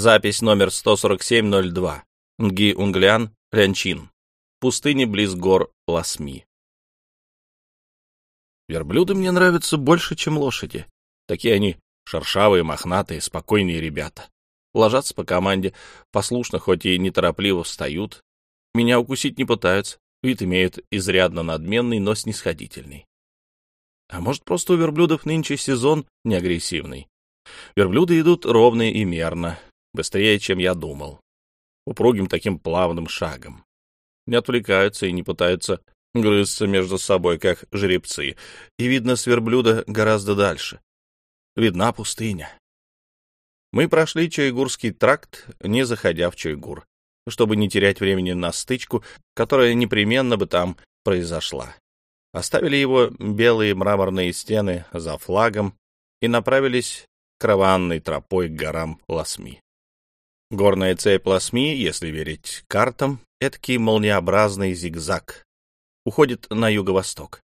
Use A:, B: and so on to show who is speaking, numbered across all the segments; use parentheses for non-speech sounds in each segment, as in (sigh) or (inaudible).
A: Запись номер 14702. Нги Унглян, Лянчин. Пустыни близ гор Ласми. Верблюды мне нравятся больше, чем лошади. Такие они шершавые, мохнатые, спокойные ребята. Ложатся по команде, послушно, хоть и неторопливо встают. Меня укусить не пытаются, вид имеют изрядно надменный, но снисходительный. А может, просто у верблюдов нынче сезон не агрессивный. Верблюды идут ровно и мерно, быстрее, чем я думал. Упругим таким плавным шагом. Не отвлекаются и не пытаются грызться между собой, как жеребцы, и видно с верблюда гораздо дальше. Видна пустыня. Мы прошли Чойгурский тракт, не заходя в Чойгур, чтобы не терять времени на стычку, которая непременно бы там произошла. Оставили его белые мраморные стены за флагом и направились караванной тропой к горам Ласми. Горная цепь Ласми, если верить картам, эдакий молниеобразный зигзаг, уходит на юго-восток.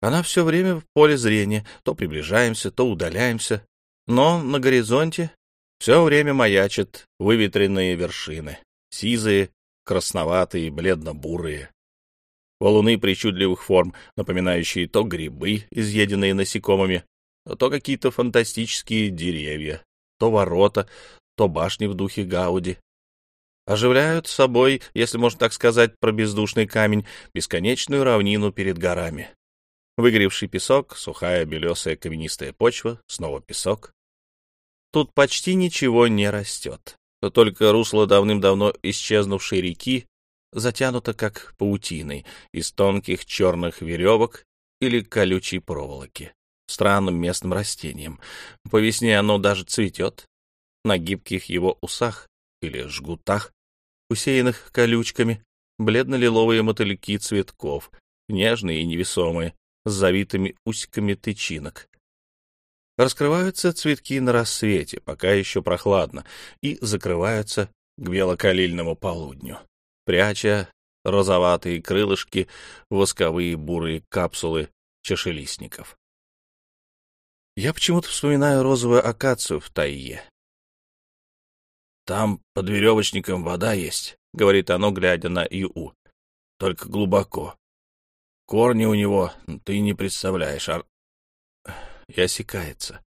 A: Она все время в поле зрения, то приближаемся, то удаляемся, но на горизонте все время маячат выветренные вершины, сизые, красноватые, бледно-бурые. Валуны причудливых форм, напоминающие то грибы, изъеденные насекомыми, то какие-то фантастические деревья, то ворота, то башни в духе Гауди, оживляют собой, если можно так сказать, про бездушный камень, бесконечную равнину перед горами. Выгоревший песок, сухая белесая каменистая почва, снова песок. Тут почти ничего не растет. Только русло давным-давно исчезнувшей реки затянуто как паутиной из тонких черных веревок или колючей проволоки, странным местным растением. По весне оно даже цветет. На гибких его усах или жгутах усеянных колючками, бледно-лиловые мотыльки цветков, нежные и невесомые, с завитыми усиками тычинок. Раскрываются цветки на рассвете, пока еще прохладно, и закрываются к белокалильному полудню, пряча розоватые крылышки, восковые бурые капсулы чашелистников. Я почему-то вспоминаю розовую акацию в тайе, там под веревочником вода есть, — говорит оно, глядя на Ю. Только глубоко. Корни у него ты не представляешь, а... И осекается.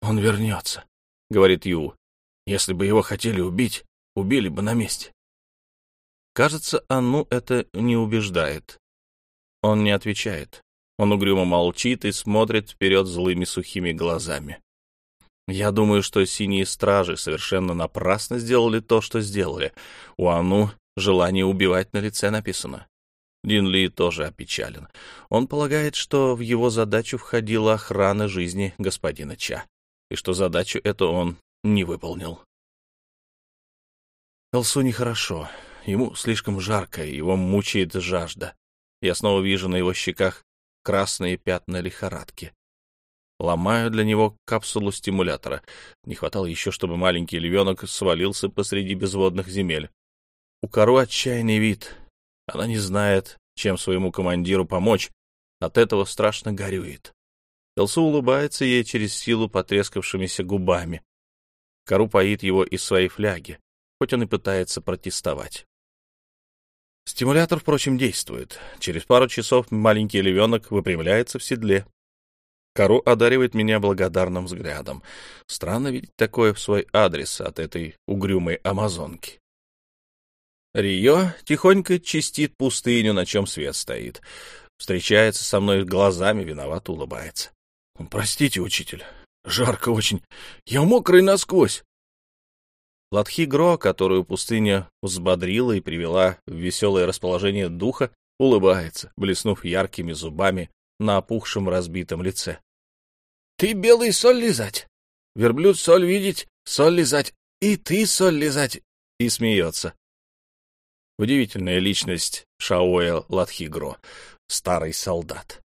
A: Он вернется, — говорит Ю. Если бы его хотели убить, убили бы на месте. Кажется, Анну это не убеждает. Он не отвечает. Он угрюмо молчит и смотрит вперед злыми сухими глазами. Я думаю, что синие стражи совершенно напрасно сделали то, что сделали. У Ану желание убивать на лице написано. Дин Ли тоже опечален. Он полагает, что в его задачу входила охрана жизни господина Ча, и что задачу эту он не выполнил. Элсу нехорошо. Ему слишком жарко, его мучает жажда. Я снова вижу на его щеках красные пятна лихорадки. Ломаю для него капсулу стимулятора. Не хватало еще, чтобы маленький львенок свалился посреди безводных земель. У кору отчаянный вид. Она не знает, чем своему командиру помочь. От этого страшно горюет. Элсу улыбается ей через силу потрескавшимися губами. Кору поит его из своей фляги, хоть он и пытается протестовать. Стимулятор, впрочем, действует. Через пару часов маленький львенок выпрямляется в седле, Кару одаривает меня благодарным взглядом. Странно видеть такое в свой адрес от этой угрюмой амазонки. Рио тихонько чистит пустыню, на чем свет стоит. Встречается со мной глазами, виновато улыбается. — Простите, учитель, жарко очень. Я мокрый насквозь. Ладхи-Гро, которую пустыня взбодрила и привела в веселое расположение духа, улыбается, блеснув яркими зубами на опухшем разбитом лице. — Ты белый соль лизать, верблюд соль видеть, соль лизать, и ты соль лизать, и смеется. Удивительная личность Шаоя Латхигро, старый солдат.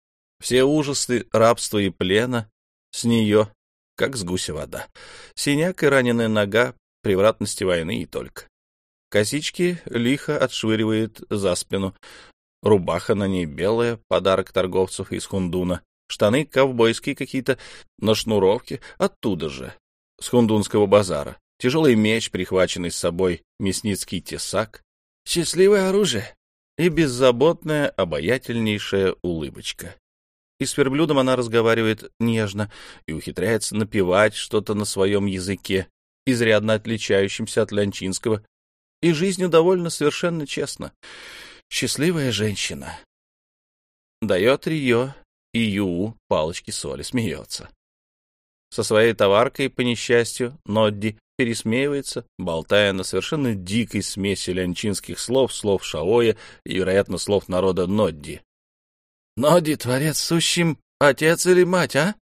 A: Все ужасы рабства и плена с нее, как с гуся вода. Синяк и раненая нога, превратности войны и только. Косички лихо отшвыривает за спину, Рубаха на ней белая, подарок торговцев из Хундуна. Штаны ковбойские какие-то, на шнуровке, оттуда же, с хундунского базара. тяжелый меч, прихваченный с собой мясницкий тесак, счастливое оружие и беззаботная, обаятельнейшая улыбочка. И с верблюдом она разговаривает нежно и ухитряется напевать что-то на своем языке, изрядно отличающимся от лянчинского, и жизнью довольно совершенно честно. Счастливая женщина. Дает ее и Ю палочки соли, смеется. Со своей товаркой, по несчастью, Нодди пересмеивается, болтая на совершенно дикой смеси лянчинских слов, слов Шаоя и, вероятно, слов народа Нодди. «Нодди, творец сущим, отец или мать, а?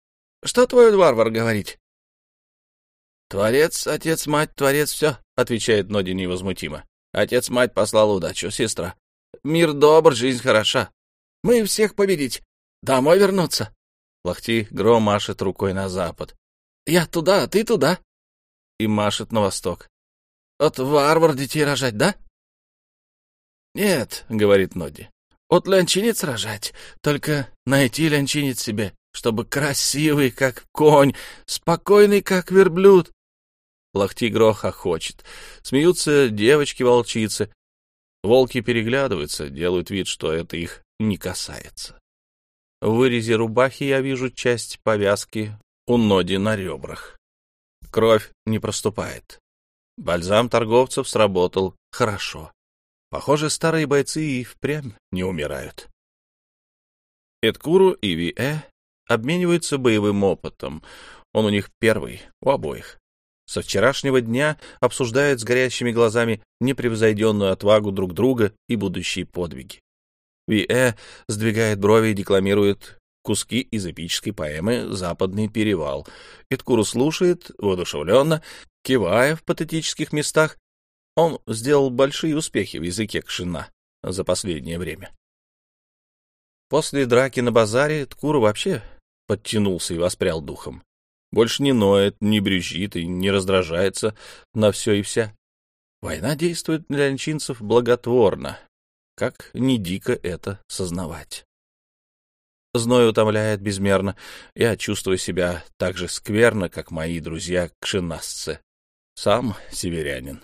A: Что твой варвар говорить?» «Творец, отец, мать, творец, все», — отвечает Нодди невозмутимо. «Отец-мать послал удачу, сестра. Мир добр, жизнь хороша. Мы всех победить. Домой вернуться». Лахти Гро машет рукой на запад. «Я туда, а ты туда». И машет на восток. «От варвар детей рожать, да?» «Нет», — говорит Нодди. «От лянчинец рожать. Только найти лянчинец себе, чтобы красивый, как конь, спокойный, как верблюд, Лахтигро хохочет. Смеются девочки-волчицы. Волки переглядываются, делают вид, что это их не касается. В вырезе рубахи я вижу часть повязки у ноди на ребрах. Кровь не проступает. Бальзам торговцев сработал хорошо. Похоже, старые бойцы и впрямь не умирают. Эдкуру и Виэ обмениваются боевым опытом. Он у них первый, у обоих со вчерашнего дня обсуждают с горящими глазами непревзойденную отвагу друг друга и будущие подвиги. Виэ сдвигает брови и декламирует куски из эпической поэмы «Западный перевал». Эткуру слушает, воодушевленно, кивая в патетических местах. Он сделал большие успехи в языке кшина за последнее время. После драки на базаре Ткуру вообще подтянулся и воспрял духом. Больше не ноет, не брюзжит и не раздражается на все и вся. Война действует для лянчинцев благотворно. Как не дико это сознавать. Зной утомляет безмерно. Я чувствую себя так же скверно, как мои друзья-кшенасцы. Сам северянин.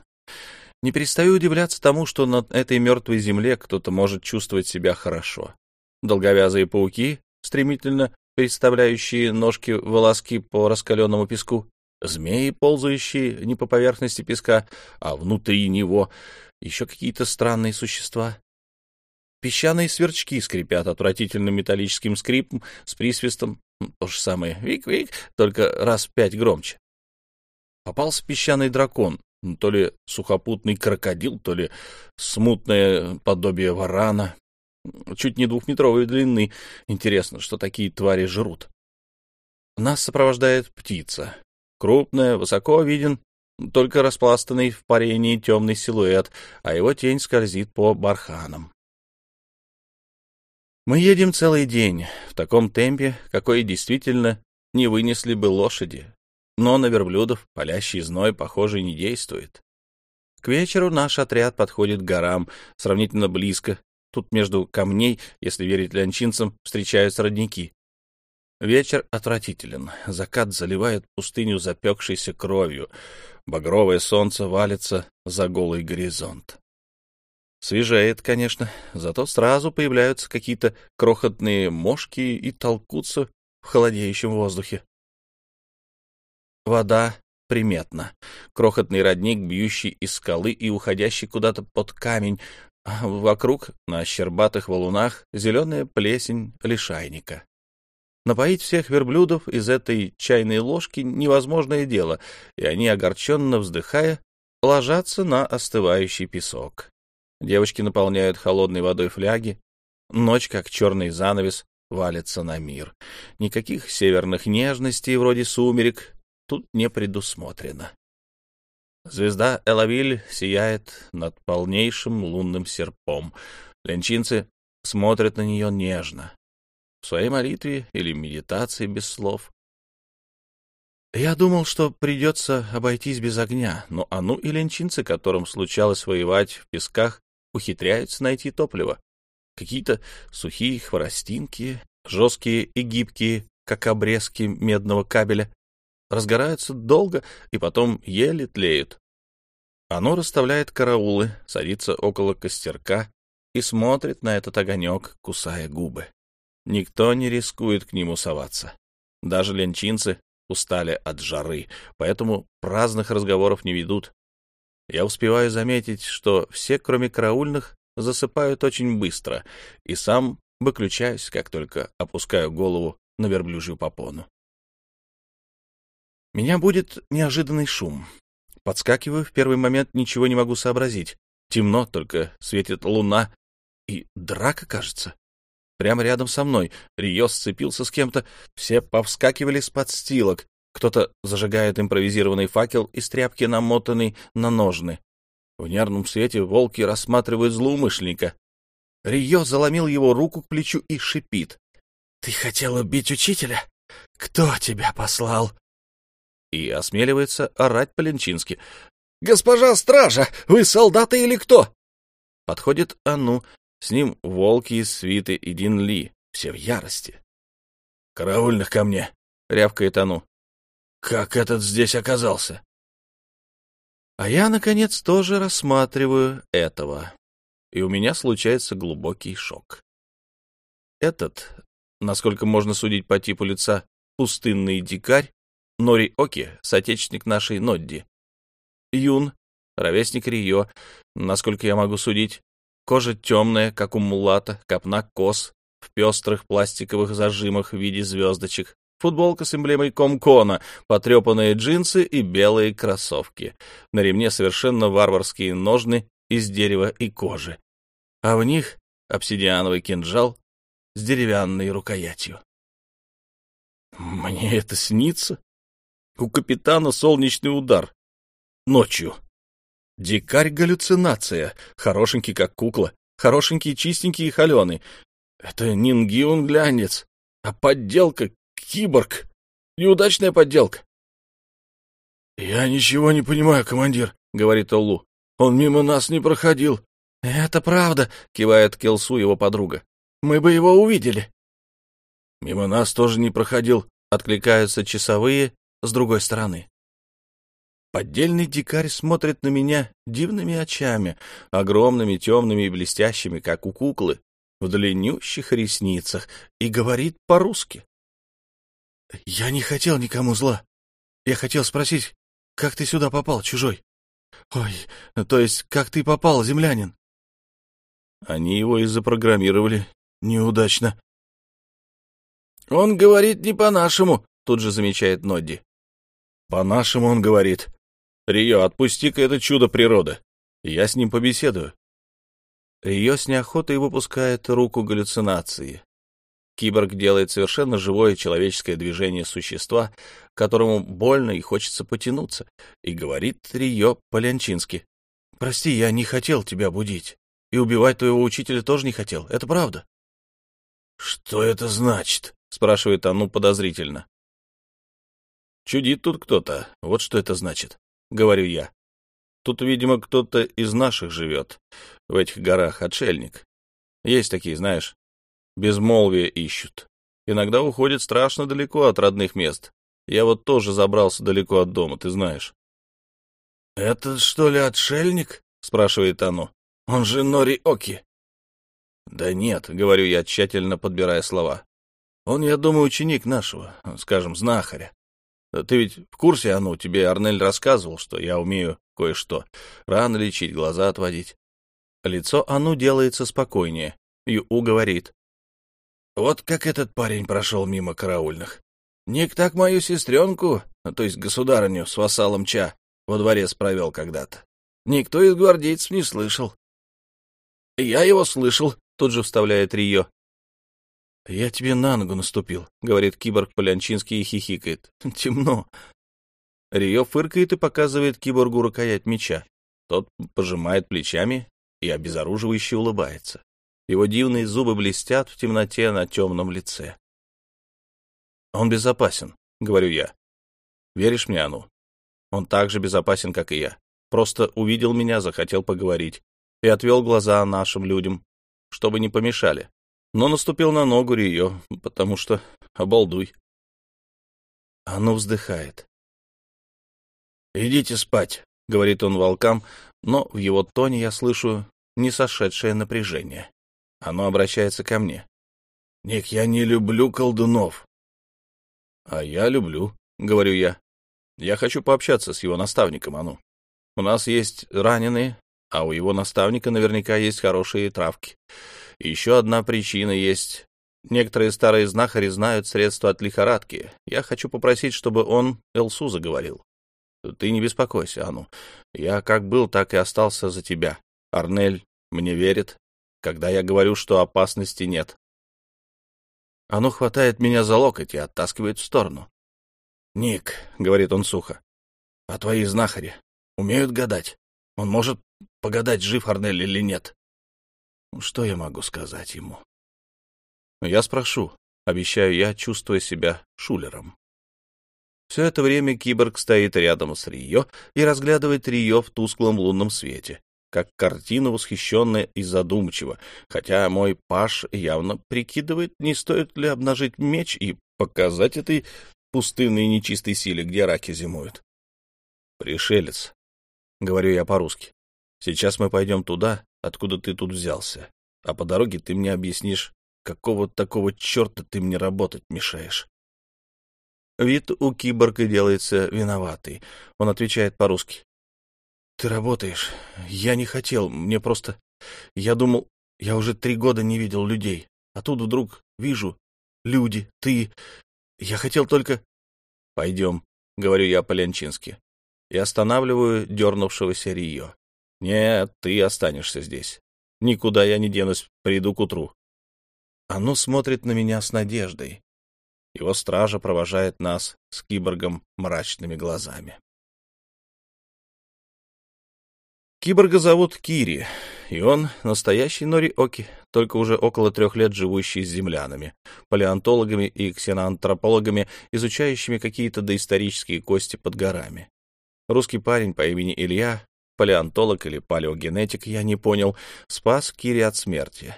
A: Не перестаю удивляться тому, что на этой мертвой земле кто-то может чувствовать себя хорошо. Долговязые пауки стремительно переставляющие ножки-волоски по раскаленному песку, змеи, ползающие не по поверхности песка, а внутри него, еще какие-то странные существа. Песчаные сверчки скрипят отвратительным металлическим скрипом с присвистом, то же самое «вик-вик», только раз пять громче. Попался песчаный дракон, то ли сухопутный крокодил, то ли смутное подобие варана, чуть не двухметровой длины. Интересно, что такие твари жрут. Нас сопровождает птица. Крупная, высоко виден, только распластанный в парении темный силуэт, а его тень скользит по барханам. Мы едем целый день в таком темпе, какой действительно не вынесли бы лошади, но на верблюдов палящий зной, похоже, не действует. К вечеру наш отряд подходит к горам сравнительно близко, Тут между камней, если верить лянчинцам, встречаются родники. Вечер отвратителен. Закат заливает пустыню запекшейся кровью. Багровое солнце валится за голый горизонт. Свежеет, конечно, зато сразу появляются какие-то крохотные мошки и толкутся в холодеющем воздухе. Вода приметна. Крохотный родник, бьющий из скалы и уходящий куда-то под камень, Вокруг, на щербатых валунах, зеленая плесень лишайника. Напоить всех верблюдов из этой чайной ложки невозможное дело, и они, огорченно вздыхая, ложатся на остывающий песок. Девочки наполняют холодной водой фляги. Ночь, как черный занавес, валится на мир. Никаких северных нежностей, вроде сумерек, тут не предусмотрено. Звезда Элавиль сияет над полнейшим лунным серпом. Ленчинцы смотрят на нее нежно. В своей молитве или медитации без слов. Я думал, что придется обойтись без огня, но Ану и ленчинцы, которым случалось воевать в песках, ухитряются найти топливо. Какие-то сухие хворостинки, жесткие и гибкие, как обрезки медного кабеля, разгораются долго и потом еле тлеют. Оно расставляет караулы, садится около костерка и смотрит на этот огонек, кусая губы. Никто не рискует к нему соваться. Даже ленчинцы устали от жары, поэтому праздных разговоров не ведут. Я успеваю заметить, что все, кроме караульных, засыпают очень быстро, и сам выключаюсь, как только опускаю голову на верблюжью попону. Меня будет неожиданный шум. Подскакиваю, в первый момент ничего не могу сообразить. Темно, только светит луна. И драка, кажется. Прямо рядом со мной. Рио сцепился с кем-то. Все повскакивали с подстилок. Кто-то зажигает импровизированный факел из тряпки, намотанный на ножны. В нервном свете волки рассматривают злоумышленника. Рио заломил его руку к плечу и шипит. — Ты хотел убить учителя? Кто тебя послал? И осмеливается орать по-ленчински. — Госпожа стража, вы солдаты или кто? Подходит Ану, с ним волки из свиты и Дин Ли, все в ярости. — Караульных ко мне! — рявкает Ану. — Как этот здесь оказался? А я, наконец, тоже рассматриваю этого, и у меня случается глубокий шок. Этот, насколько можно судить по типу лица, пустынный дикарь, Нори Оки, соотечественник нашей Нодди. Юн, ровесник Рио, насколько я могу судить, кожа темная, как у мулата, копна кос, в пестрых пластиковых зажимах в виде звездочек, футболка с эмблемой Комкона, потрепанные джинсы и белые кроссовки. На ремне совершенно варварские ножны из дерева и кожи. А в них обсидиановый кинжал с деревянной рукоятью. Мне это снится? У капитана солнечный удар. Ночью. Дикарь-галлюцинация. Хорошенький, как кукла. Хорошенький, чистенький и холеный. Это нингиун глянец. А подделка Киборг. Неудачная подделка. — Я ничего не понимаю, командир, — говорит Олу. — Он мимо нас не проходил. — Это правда, — кивает Келсу его подруга. — Мы бы его увидели. — Мимо нас тоже не проходил, — откликаются часовые с другой стороны. Поддельный дикарь смотрит на меня дивными очами, огромными, темными и блестящими, как у куклы, в длиннющих ресницах, и говорит по-русски. Я не хотел никому зла. Я хотел спросить, как ты сюда попал, чужой? Ой, то есть, как ты попал, землянин? Они его и запрограммировали неудачно. Он говорит не по-нашему, тут же замечает Нодди. По-нашему он говорит. Рио, отпусти-ка это чудо природы. Я с ним побеседую. Рио с неохотой выпускает руку галлюцинации. Киборг делает совершенно живое человеческое движение существа, которому больно и хочется потянуться, и говорит Рио по-лянчински. «Прости, я не хотел тебя будить, и убивать твоего учителя тоже не хотел, это правда». «Что это значит?» — спрашивает Ану подозрительно. «Чудит тут кто-то, вот что это значит», — говорю я. «Тут, видимо, кто-то из наших живет, в этих горах, отшельник. Есть такие, знаешь, безмолвие ищут. Иногда уходят страшно далеко от родных мест. Я вот тоже забрался далеко от дома, ты знаешь. — Это что ли отшельник? — спрашивает оно. — Он же Нори Оки. — Да нет, — говорю я, тщательно подбирая слова. Он, я думаю, ученик нашего, скажем, знахаря. Ты ведь в курсе, Ану, тебе Арнель рассказывал, что я умею кое-что. Рано лечить, глаза отводить. Лицо Ану делается спокойнее. Ю говорит. Вот как этот парень прошел мимо караульных. Ник так мою сестренку, то есть государыню с вассалом Ча, во дворец провел когда-то. Никто из гвардейцев не слышал. — Я его слышал, — тут же вставляет Рио. — Я тебе на ногу наступил, — говорит киборг Полянчински и хихикает. (laughs) — Темно. Рио фыркает и показывает киборгу рукоять меча. Тот пожимает плечами и обезоруживающе улыбается. Его дивные зубы блестят в темноте на темном лице. «Он безопасен», — говорю я. «Веришь мне, Ану? Он так же безопасен, как и я. Просто увидел меня, захотел поговорить и отвел глаза нашим людям, чтобы не помешали. Но наступил на ногу Рио, потому что обалдуй». Ану вздыхает. «Идите спать», — говорит он волкам, но в его тоне я слышу не сошедшее напряжение. Оно обращается ко мне. «Ник, я не люблю колдунов». «А я люблю», — говорю я. «Я хочу пообщаться с его наставником, Ану. У нас есть раненые, а у его наставника наверняка есть хорошие травки. Еще одна причина есть. Некоторые старые знахари знают средства от лихорадки. Я хочу попросить, чтобы он Элсу заговорил. Ты не беспокойся, Ану. Я как был, так и остался за тебя. Арнель мне верит, когда я говорю, что опасности нет. Ану хватает меня за локоть и оттаскивает в сторону. — Ник, — говорит он сухо, — а твои знахари умеют гадать? Он может погадать, жив Арнель или нет? Что я могу сказать ему? Я спрошу, обещаю я, чувствуя себя шулером. Все это время киборг стоит рядом с Рио и разглядывает Рио в тусклом лунном свете, как картину восхищенно и задумчиво, хотя мой паш явно прикидывает, не стоит ли обнажить меч и показать этой пустынной нечистой силе, где раки зимуют. «Пришелец», — говорю я по-русски, — «сейчас мы пойдем туда, откуда ты тут взялся, а по дороге ты мне объяснишь, какого такого черта ты мне работать мешаешь». Вид у киборга делается виноватый. Он отвечает по-русски. «Ты работаешь. Я не хотел. Мне просто... Я думал, я уже три года не видел людей. А тут вдруг вижу. Люди, ты... Я хотел только...» «Пойдем», — говорю я по-ленчински. И останавливаю дернувшегося Рио. «Нет, ты останешься здесь. Никуда я не денусь, приду к утру». Оно смотрит на меня с надеждой. Его стража провожает нас с киборгом мрачными глазами. Киборга зовут Кири, и он настоящий Нори-Оки, только уже около трех лет живущий с землянами, палеонтологами и ксеноантропологами, изучающими какие-то доисторические кости под горами. Русский парень по имени Илья, палеонтолог или палеогенетик, я не понял, спас Кири от смерти.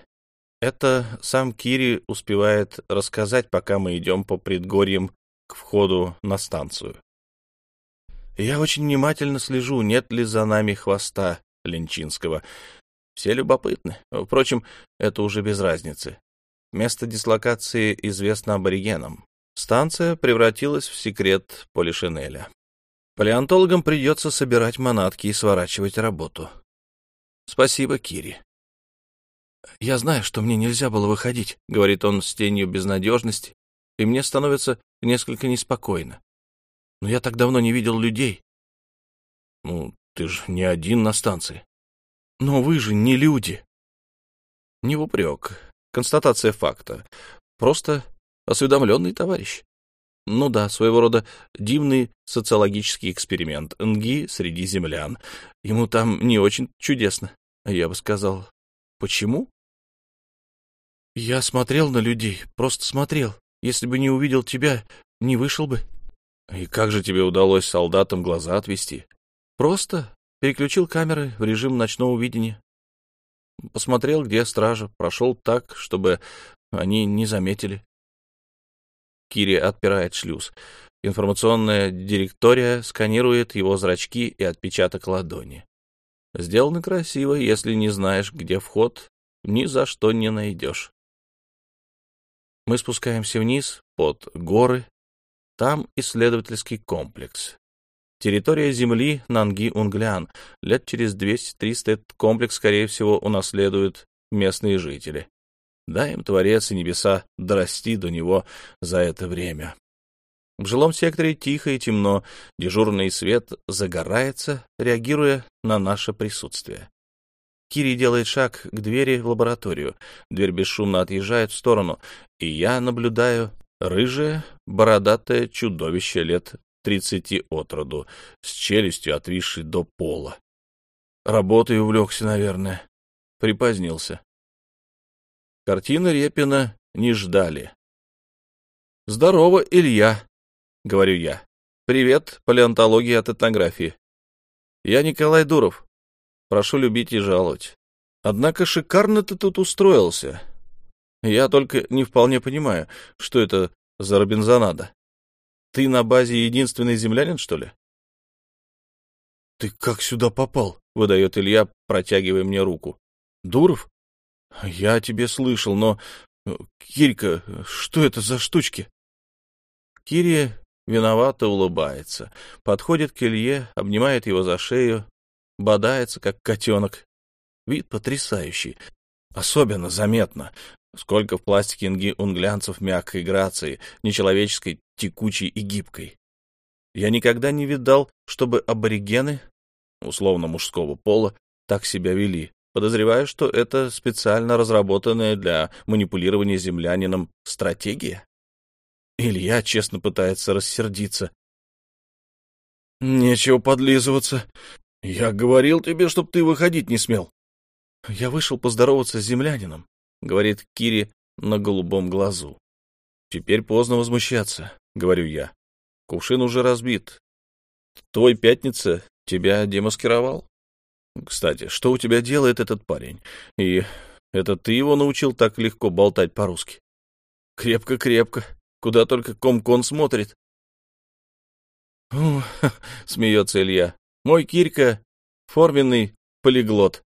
A: Это сам Кири успевает рассказать, пока мы идем по предгорьям к входу на станцию. Я очень внимательно слежу, нет ли за нами хвоста Ленчинского. Все любопытны. Впрочем, это уже без разницы. Место дислокации известно аборигенам. Станция превратилась в секрет Полишинеля. Палеонтологам придется собирать манатки и сворачивать работу. Спасибо, Кири. «Я знаю, что мне нельзя было выходить», — говорит он с тенью безнадежности, и мне становится несколько неспокойно. «Но я так давно не видел людей». «Ну, ты же не один на станции». «Но вы же не люди». Не в упрек. Констатация факта. Просто осведомленный товарищ. Ну да, своего рода дивный социологический эксперимент. Нги среди землян. Ему там не очень чудесно, я бы сказал. Почему? Я смотрел на людей, просто смотрел. Если бы не увидел тебя, не вышел бы. И как же тебе удалось солдатам глаза отвести? Просто переключил камеры в режим ночного видения. Посмотрел, где стража, прошел так, чтобы они не заметили. Кири отпирает шлюз. Информационная директория сканирует его зрачки и отпечаток ладони. Сделано красиво, если не знаешь, где вход, ни за что не найдешь. Мы спускаемся вниз, под горы. Там исследовательский комплекс. Территория Земли Нанги-Унглян. Лет через 200-300 этот комплекс, скорее всего, унаследуют местные жители. Дай им Творец и небеса дорасти до него за это время. В жилом секторе тихо и темно, дежурный свет загорается, реагируя на наше присутствие. Кири делает шаг к двери в лабораторию. Дверь бесшумно отъезжает в сторону, и я наблюдаю рыжее, бородатое чудовище лет тридцати от роду, с челюстью отвисшей до пола. Работой увлекся, наверное. Припозднился. Картины Репина не ждали. «Здорово, Илья», — говорю я. «Привет, палеонтология от этнографии. Я Николай Дуров, Прошу любить и жаловать. Однако шикарно ты тут устроился. Я только не вполне понимаю, что это за Робинзонада. Ты на базе единственный землянин, что ли? Ты как сюда попал? — выдает Илья, протягивая мне руку. — Дуров? Я тебе слышал, но... Э, Кирька, что это за штучки? Кирия виновато улыбается, подходит к Илье, обнимает его за шею, бодается, как котенок. Вид потрясающий. Особенно заметно, сколько в пластике унглянцев мягкой грации, нечеловеческой, текучей и гибкой. Я никогда не видал, чтобы аборигены, условно мужского пола, так себя вели. Подозреваю, что это специально разработанная для манипулирования землянином стратегия. Илья честно пытается рассердиться. «Нечего подлизываться. Я говорил тебе, чтоб ты выходить не смел». «Я вышел поздороваться с землянином», — говорит Кири на голубом глазу. «Теперь поздно возмущаться», — говорю я. Кувшин уже разбит. Твой пятница тебя демаскировал. Кстати, что у тебя делает этот парень? И это ты его научил так легко болтать по-русски? Крепко-крепко. Куда только Комкон смотрит. — (laughs) смеется Илья. Мой Кирка — форменный полиглот.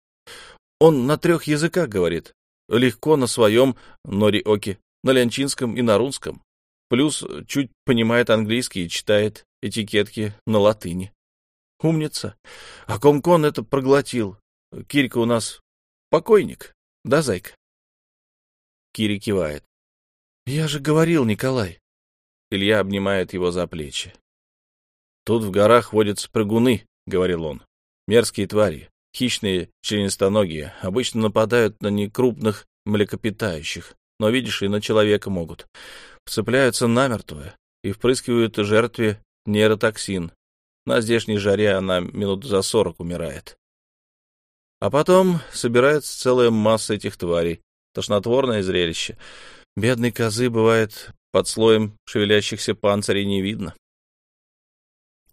A: Он на трех языках говорит. Легко на своем нориоке, на лянчинском и на русском. Плюс чуть понимает английский и читает этикетки на латыни. Умница. А Комкон это проглотил. Кирика у нас покойник, да, зайка? Кири кивает. Я же говорил, Николай. Илья обнимает его за плечи. Тут в горах водятся прыгуны, говорил он. Мерзкие твари, хищные членистоногие, обычно нападают на некрупных млекопитающих, но, видишь, и на человека могут вцепляются намертво и впрыскивают жертве нейротоксин. На здешней жаре она минут за сорок умирает. А потом собирается целая масса этих тварей. Тошнотворное зрелище. Бедной козы, бывает, под слоем шевелящихся панцирей не видно.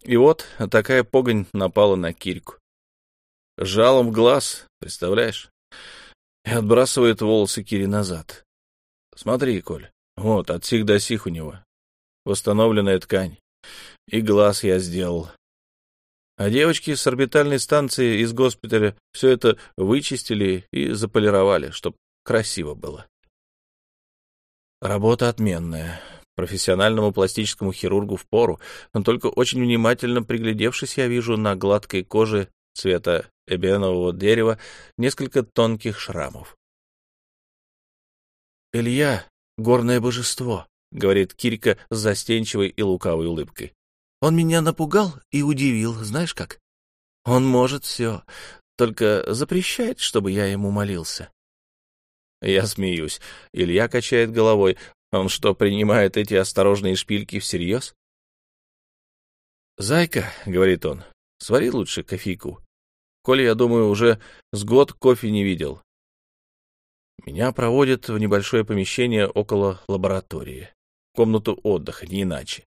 A: И вот такая погонь напала на Кирьку. Жалом в глаз, представляешь? И отбрасывает волосы Кири назад. Смотри, Коль, вот, от сих до сих у него. Восстановленная ткань. И глаз я сделал. А девочки с орбитальной станции из госпиталя все это вычистили и заполировали, чтоб красиво было. Работа отменная. Профессиональному пластическому хирургу в пору, но только очень внимательно приглядевшись, я вижу на гладкой коже цвета эбенового дерева несколько тонких шрамов. Илья горное божество, — говорит Кирика с застенчивой и лукавой улыбкой. Он меня напугал и удивил, знаешь как? Он может все, только запрещает, чтобы я ему молился. Я смеюсь. Илья качает головой. Он что, принимает эти осторожные шпильки всерьез? «Зайка», — говорит он, — «свари лучше кофейку. Коля, я думаю, уже с год кофе не видел. Меня проводят в небольшое помещение около лаборатории. Комнату отдыха, не иначе.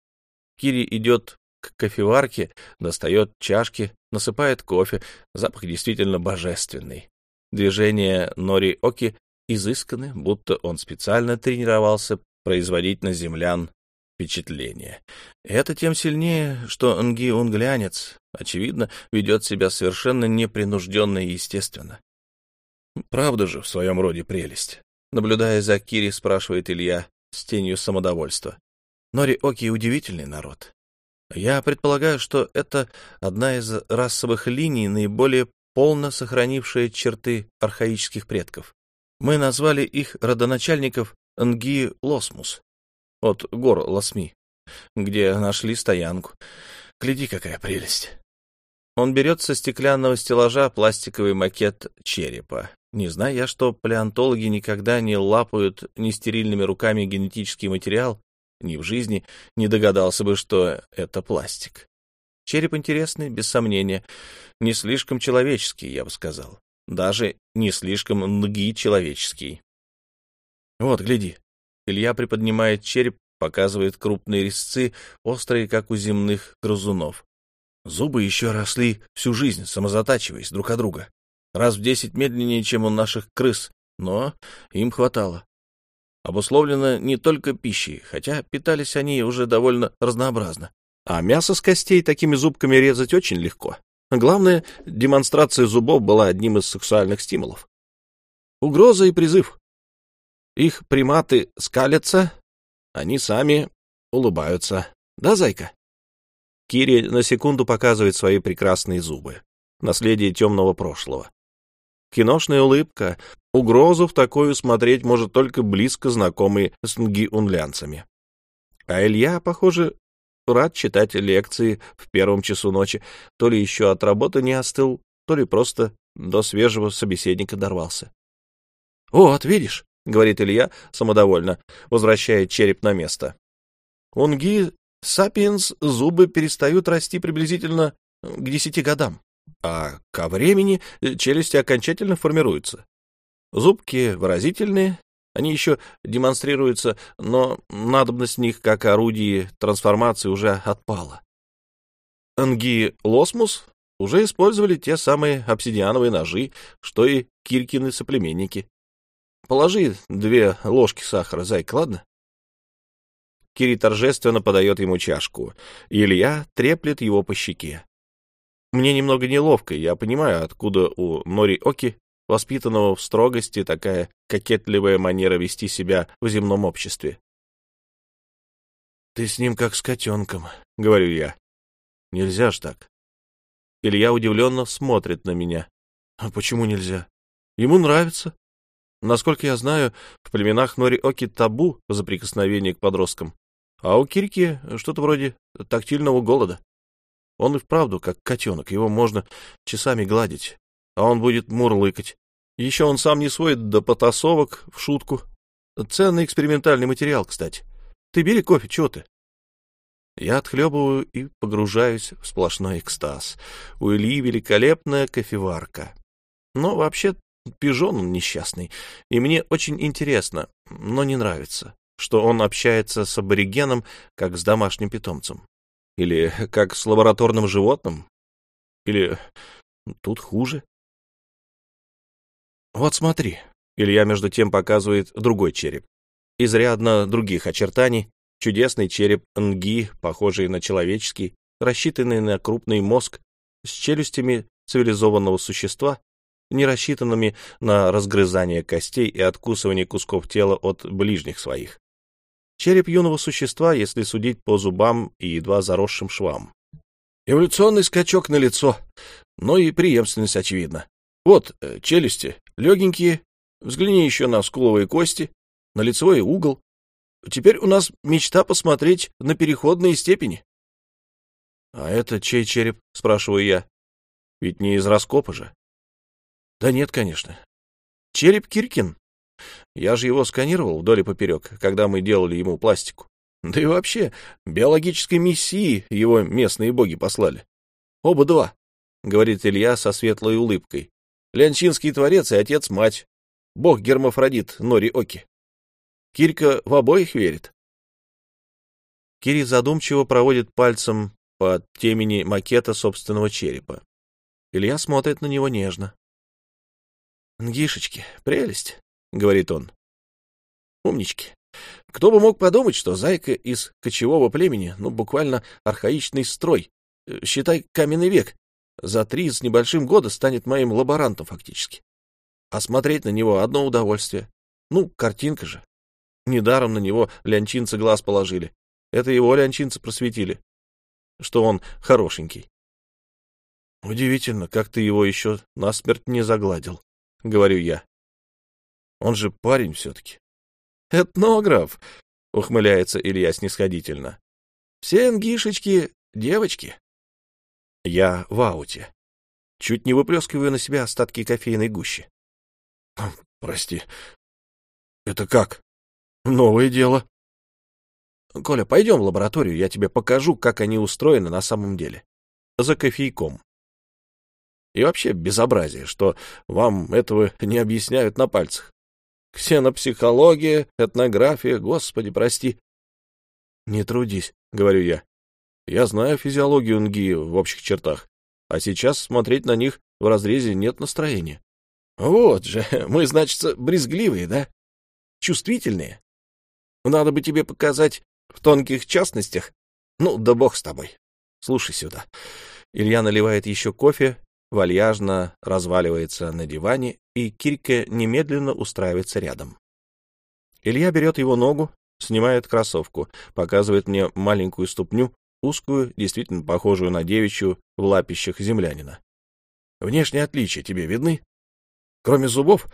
A: Кири идет к кофеварке, достает чашки, насыпает кофе. Запах действительно божественный. Движения Нори Оки изысканы, будто он специально тренировался производить на землян впечатление. Это тем сильнее, что Нги-унглянец, очевидно, ведет себя совершенно непринужденно и естественно. Правда же в своем роде прелесть. Наблюдая за Кири, спрашивает Илья с тенью самодовольства. Нори Оки удивительный народ. Я предполагаю, что это одна из расовых линий, наиболее полно сохранившая черты архаических предков. Мы назвали их родоначальников Нги Лосмус, от гор Лосми, где нашли стоянку. Гляди, какая прелесть. Он берет со стеклянного стеллажа пластиковый макет черепа, не зная я, что палеонтологи никогда не лапают нестерильными руками генетический материал, ни в жизни не догадался бы, что это пластик. Череп интересный, без сомнения, не слишком человеческий, я бы сказал. Даже не слишком ноги человеческий. Вот, гляди. Илья приподнимает череп, показывает крупные резцы, острые, как у земных грызунов. Зубы еще росли всю жизнь, самозатачиваясь друг от друга раз в десять медленнее, чем у наших крыс, но им хватало. Обусловлено не только пищей, хотя питались они уже довольно разнообразно. А мясо с костей такими зубками резать очень легко. Главное, демонстрация зубов была одним из сексуальных стимулов. Угроза и призыв. Их приматы скалятся, они сами улыбаются. Да, зайка? Кири на секунду показывает свои прекрасные зубы. Наследие темного прошлого. Киношная улыбка. Угрозу в такую смотреть может только близко знакомый с нгиунлянцами. А Илья, похоже, рад читать лекции в первом часу ночи. То ли еще от работы не остыл, то ли просто до свежего собеседника дорвался. — Вот, видишь, — говорит Илья самодовольно, возвращая череп на место. Унги сапиенс зубы перестают расти приблизительно к десяти годам, а ко времени челюсти окончательно формируются. Зубки выразительные, они еще демонстрируются, но надобность них как орудие трансформации уже отпала. Анги Лосмус уже использовали те самые обсидиановые ножи, что и Киркины соплеменники. Положи две ложки сахара, зайка, ладно? Кири торжественно подает ему чашку. Илья треплет его по щеке. Мне немного неловко, я понимаю, откуда у Нори Оки, воспитанного в строгости, такая кокетливая манера вести себя в земном обществе. «Ты с ним как с котенком», — говорю я. «Нельзя ж так». Илья удивленно смотрит на меня. «А почему нельзя? Ему нравится. Насколько я знаю, в племенах Нори-Оки табу за прикосновение к подросткам, а у Кирки что-то вроде тактильного голода. Он и вправду как котенок, его можно часами гладить, а он будет мурлыкать. Еще он сам не сводит до потасовок в шутку. Ценный экспериментальный материал, кстати. Ты бери кофе, чего ты? Я отхлебываю и погружаюсь в сплошной экстаз. У Ильи великолепная кофеварка. Но вообще Пижон он несчастный, и мне очень интересно, но не нравится, что он общается с аборигеном, как с домашним питомцем. Или как с лабораторным животным. Или тут хуже. Вот смотри. Илья между тем показывает другой череп. Изрядно других очертаний. Чудесный череп нги, похожий на человеческий, рассчитанный на крупный мозг, с челюстями цивилизованного существа не рассчитанными на разгрызание костей и откусывание кусков тела от ближних своих. Череп юного существа, если судить по зубам и едва заросшим швам. Эволюционный скачок на лицо, но и преемственность очевидна. Вот э, челюсти, легенькие, взгляни еще на скуловые кости, на лицевой угол. Теперь у нас мечта посмотреть на переходные степени. — А это чей череп? — спрашиваю я. — Ведь не из раскопа же. Да нет, конечно. Череп Киркин. Я же его сканировал вдоль и поперек, когда мы делали ему пластику. Да и вообще, биологической миссии его местные боги послали. Оба два, — говорит Илья со светлой улыбкой. Лянчинский творец и отец-мать. Бог-гермафродит Нори Оки. Кирка в обоих верит. Кири задумчиво проводит пальцем по темени макета собственного черепа. Илья смотрит на него нежно. «Нгишечки, прелесть», — говорит он. «Умнички. Кто бы мог подумать, что зайка из кочевого племени, ну, буквально архаичный строй, э, считай, каменный век, за три с небольшим года станет моим лаборантом фактически. А смотреть на него одно удовольствие. Ну, картинка же. Недаром на него лянчинцы глаз положили. Это его лянчинцы просветили, что он хорошенький. Удивительно, как ты его еще насмерть не загладил говорю я. Он же парень все-таки. Этнограф, ухмыляется Илья снисходительно. Все ангишечки девочки. Я в ауте. Чуть не выплескиваю на себя остатки кофейной гущи. Прости. Это как? Новое дело. Коля, пойдем в лабораторию, я тебе покажу, как они устроены на самом деле. За кофейком. И вообще безобразие, что вам этого не объясняют на пальцах. Ксенопсихология, этнография, господи, прости. — Не трудись, — говорю я. Я знаю физиологию НГИ в общих чертах, а сейчас смотреть на них в разрезе нет настроения. Вот же, (laughs) мы, значит, брезгливые, да? Чувствительные. Надо бы тебе показать в тонких частностях. Ну, да бог с тобой. Слушай сюда. Илья наливает еще кофе, вальяжно разваливается на диване, и Кирька немедленно устраивается рядом. Илья берет его ногу, снимает кроссовку, показывает мне маленькую ступню, узкую, действительно похожую на девичью в лапищах землянина. Внешние отличия тебе видны? Кроме зубов,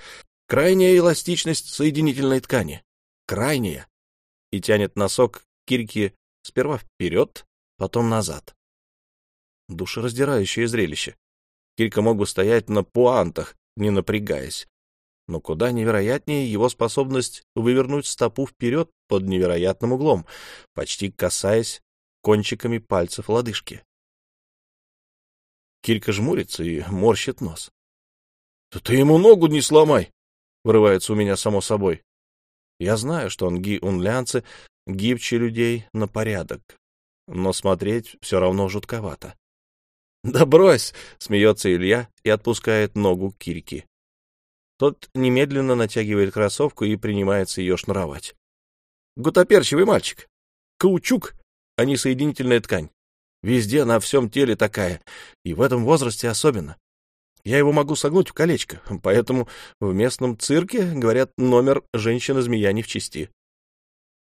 A: крайняя эластичность соединительной ткани. Крайняя. И тянет носок кирки сперва вперед, потом назад. Душераздирающее зрелище. Кирка мог бы стоять на пуантах, не напрягаясь. Но куда невероятнее его способность вывернуть стопу вперед под невероятным углом, почти касаясь кончиками пальцев лодыжки. Кирка жмурится и морщит нос. — Да ты ему ногу не сломай! — вырывается у меня само собой. Я знаю, что он ги унлянцы гибче людей на порядок, но смотреть все равно жутковато. — Да брось! — смеется Илья и отпускает ногу Кирки. Тот немедленно натягивает кроссовку и принимается ее шнуровать. — Гутоперчивый мальчик. Каучук, а не соединительная ткань. Везде, на всем теле такая, и в этом возрасте особенно. Я его могу согнуть в колечко, поэтому в местном цирке, говорят, номер женщина-змея не в чести.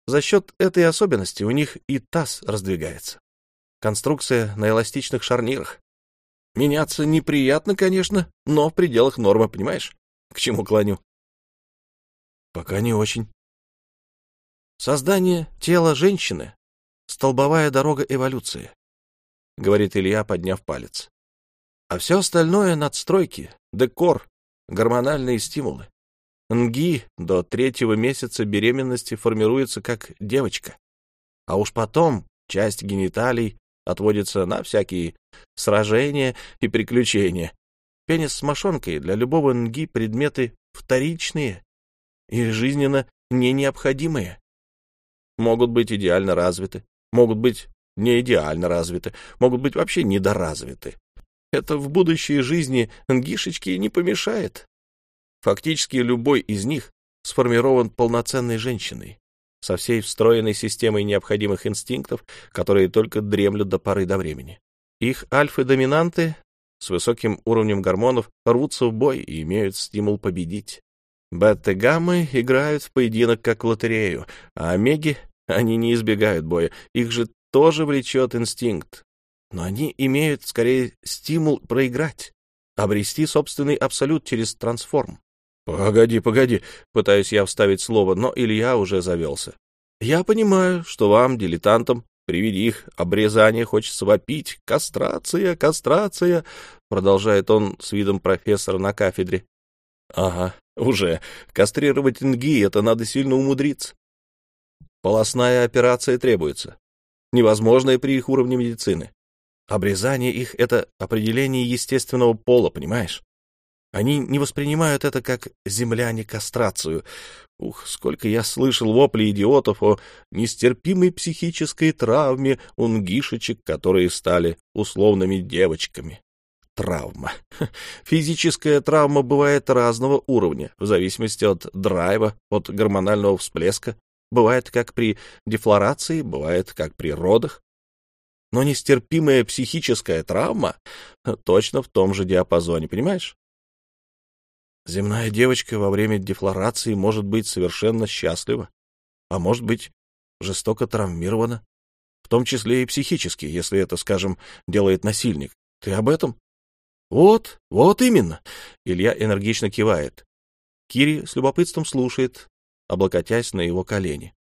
A: За счет этой особенности у них и таз раздвигается. Конструкция на эластичных шарнирах. Меняться неприятно, конечно, но в пределах нормы, понимаешь? К чему клоню? Пока не очень. Создание тела женщины — столбовая дорога эволюции, — говорит Илья, подняв палец. А все остальное — надстройки, декор, гормональные стимулы. Нги до третьего месяца беременности формируется как девочка. А уж потом часть гениталий отводится на всякие сражения и приключения. Пенис с мошонкой для любого нги предметы вторичные и жизненно не необходимые. Могут быть идеально развиты, могут быть не идеально развиты, могут быть вообще недоразвиты. Это в будущей жизни нгишечки не помешает. Фактически любой из них сформирован полноценной женщиной со всей встроенной системой необходимых инстинктов, которые только дремлют до поры до времени. Их альфы-доминанты с высоким уровнем гормонов рвутся в бой и имеют стимул победить. Бета-гаммы играют в поединок как в лотерею, а омеги, они не избегают боя, их же тоже влечет инстинкт. Но они имеют скорее стимул проиграть, обрести собственный абсолют через трансформ. «Погоди, погоди», — пытаюсь я вставить слово, но Илья уже завелся. «Я понимаю, что вам, дилетантам, при виде их обрезания хочется вопить. Кастрация, кастрация!» — продолжает он с видом профессора на кафедре. «Ага, уже. Кастрировать НГИ — это надо сильно умудриться. Полостная операция требуется. Невозможная при их уровне медицины. Обрезание их — это определение естественного пола, понимаешь? Они не воспринимают это как земляне кастрацию. Ух, сколько я слышал вопли идиотов о нестерпимой психической травме унгишечек, которые стали условными девочками. Травма. Физическая травма бывает разного уровня, в зависимости от драйва, от гормонального всплеска. Бывает как при дефлорации, бывает как при родах. Но нестерпимая психическая травма точно в том же диапазоне, понимаешь? Земная девочка во время дефлорации может быть совершенно счастлива, а может быть жестоко травмирована, в том числе и психически, если это, скажем, делает насильник. Ты об этом? Вот, вот именно. Илья энергично кивает. Кири с любопытством слушает, облокотясь на его колени.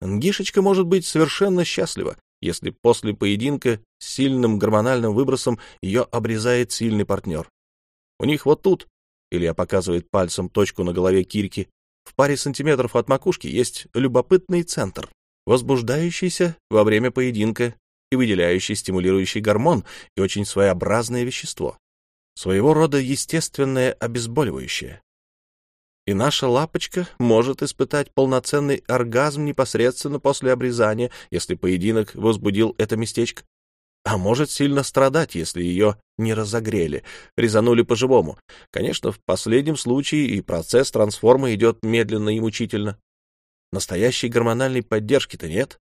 A: Нгишечка может быть совершенно счастлива, если после поединка с сильным гормональным выбросом ее обрезает сильный партнер. У них вот тут Илья показывает пальцем точку на голове Кирки. В паре сантиметров от макушки есть любопытный центр, возбуждающийся во время поединка и выделяющий стимулирующий гормон и очень своеобразное вещество. Своего рода естественное обезболивающее. И наша лапочка может испытать полноценный оргазм непосредственно после обрезания, если поединок возбудил это местечко а может сильно страдать, если ее не разогрели, резанули по-живому. Конечно, в последнем случае и процесс трансформа идет медленно и мучительно. Настоящей гормональной поддержки-то нет.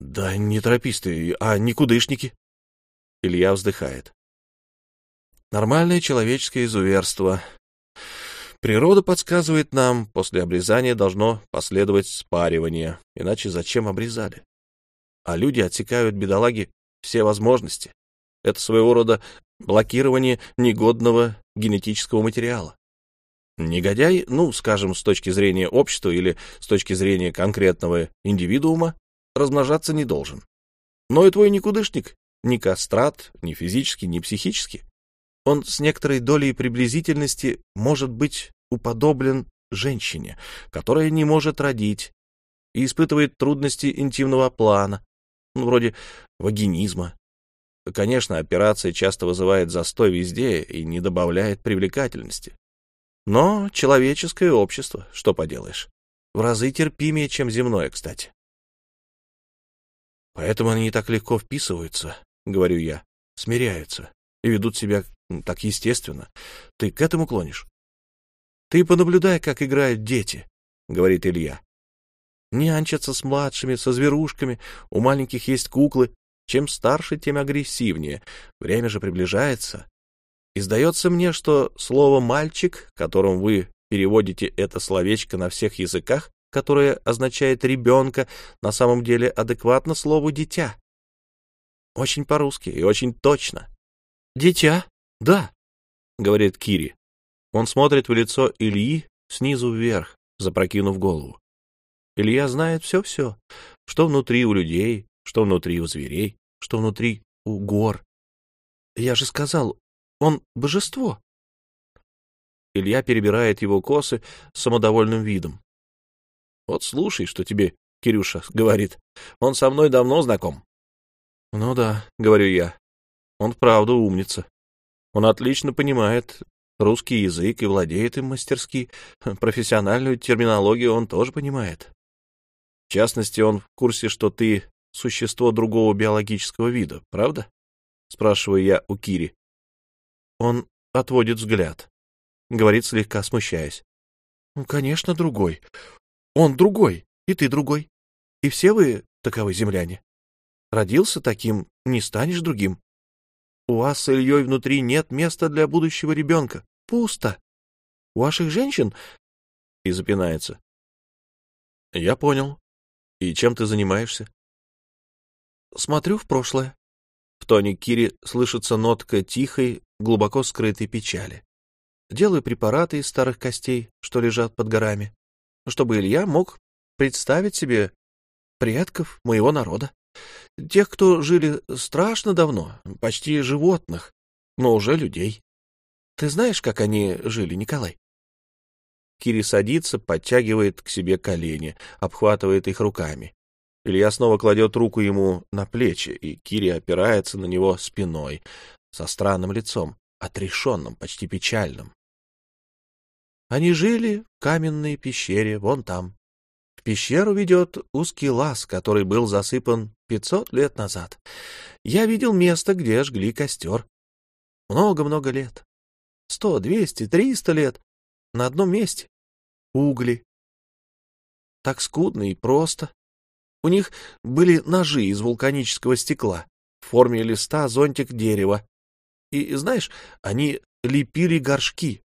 A: Да не торопись а никудышники. Илья вздыхает. Нормальное человеческое изуверство. Природа подсказывает нам, после обрезания должно последовать спаривание, иначе зачем обрезали? А люди отсекают бедолаги все возможности. Это своего рода блокирование негодного генетического материала. Негодяй, ну, скажем, с точки зрения общества или с точки зрения конкретного индивидуума, размножаться не должен. Но и твой никудышник, ни кастрат, ни физически, ни психически. Он с некоторой долей приблизительности может быть уподоблен женщине, которая не может родить и испытывает трудности интимного плана, ну, вроде вагинизма. Конечно, операция часто вызывает застой везде и не добавляет привлекательности. Но человеческое общество, что поделаешь, в разы терпимее, чем земное, кстати. Поэтому они так легко вписываются, — говорю я, — смиряются и ведут себя так естественно. Ты к этому клонишь? Ты понаблюдай, как играют дети, — говорит Илья. Нянчатся с младшими, со зверушками, у маленьких есть куклы. Чем старше, тем агрессивнее. Время же приближается, и сдается мне, что слово «мальчик», которым вы переводите это словечко на всех языках, которое означает «ребенка», на самом деле адекватно слову «дитя». Очень по-русски и очень точно. «Дитя? Да», — говорит Кири. Он смотрит в лицо Ильи снизу вверх, запрокинув голову. Илья знает все-все, что внутри у людей, что внутри у зверей, что внутри у гор. Я же сказал, он божество. Илья перебирает его косы с самодовольным видом. Вот слушай, что тебе Кирюша говорит. Он со мной давно знаком. Ну да, говорю я. Он вправду умница. Он отлично понимает русский язык и владеет им мастерски. (laughs) Профессиональную терминологию он тоже понимает. В частности, он в курсе, что ты существо другого биологического вида, правда? Спрашиваю я у Кири. Он отводит взгляд. Говорит, слегка смущаясь. «Ну, конечно, другой. Он другой, и ты другой. И все вы таковы земляне. Родился таким, не станешь другим. У вас с Ильей внутри нет места для будущего ребенка. Пусто. У ваших женщин...» И запинается. «Я понял. И чем ты занимаешься?» «Смотрю в прошлое». В тоне Кири слышится нотка тихой, глубоко скрытой печали. Делаю препараты из старых костей, что лежат под горами, чтобы Илья мог представить себе предков моего народа. Тех, кто жили страшно давно, почти животных, но уже людей. Ты знаешь, как они жили, Николай? Кири садится, подтягивает к себе колени, обхватывает их руками. Илья снова кладет руку ему на плечи, и Кири опирается на него спиной, со странным лицом, отрешенным, почти печальным. Они жили в каменной пещере, вон там. Пещеру ведет узкий лаз, который был засыпан пятьсот лет назад. Я видел место, где жгли костер. Много-много лет. Сто, двести, триста лет. На одном месте. Угли. Так скудно и просто. У них были ножи из вулканического стекла в форме листа зонтик дерева, и, знаешь, они лепили горшки.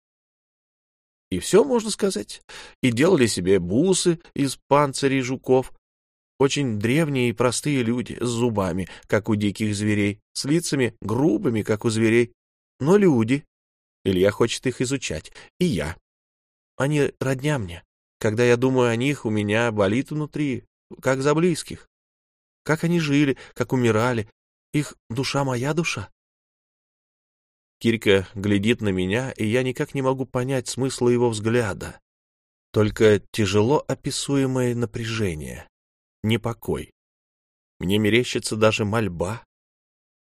A: И все, можно сказать. И делали себе бусы из панцирей жуков. Очень древние и простые люди, с зубами, как у диких зверей, с лицами грубыми, как у зверей. Но люди. Илья хочет их изучать. И я. Они родня мне. Когда я думаю о них, у меня болит внутри, как за близких. Как они жили, как умирали. Их душа моя душа. Кирка глядит на меня, и я никак не могу понять смысла его взгляда. Только тяжело описуемое напряжение, непокой. Мне мерещится даже мольба.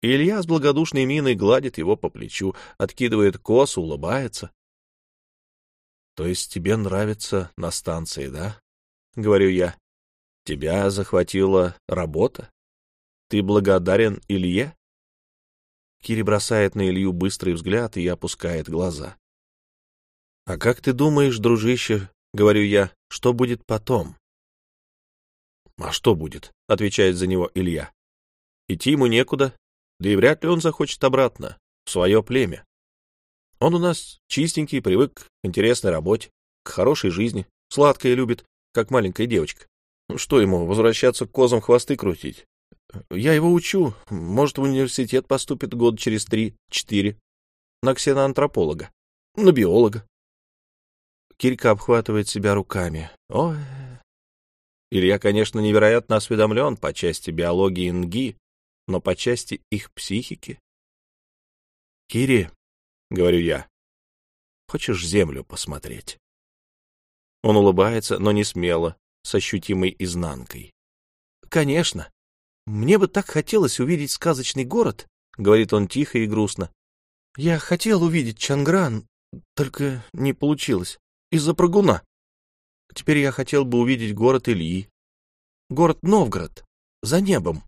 A: Илья с благодушной миной гладит его по плечу, откидывает косу, улыбается. — То есть тебе нравится на станции, да? — говорю я. — Тебя захватила работа? Ты благодарен Илье? Кири бросает на Илью быстрый взгляд и опускает глаза. — А как ты думаешь, дружище, — говорю я, — что будет потом? — А что будет? — отвечает за него Илья. — Идти ему некуда. Да и вряд ли он захочет обратно, в свое племя. Он у нас чистенький, привык к интересной работе, к хорошей жизни, сладкое любит, как маленькая девочка. Ну, что ему, возвращаться к козам хвосты крутить? Я его учу, может, в университет поступит год через три-четыре. На ксеноантрополога, на биолога. Кирька обхватывает себя руками. Ой. Илья, конечно, невероятно осведомлен по части биологии НГИ, но по части их психики. Кири, — говорю я. «Хочешь землю посмотреть?» Он улыбается, но не смело, с ощутимой изнанкой. «Конечно. Мне бы так хотелось увидеть сказочный город», — говорит он тихо и грустно. «Я хотел увидеть Чангран, только не получилось. Из-за прыгуна. Теперь я хотел бы увидеть город Ильи. Город Новгород. За небом».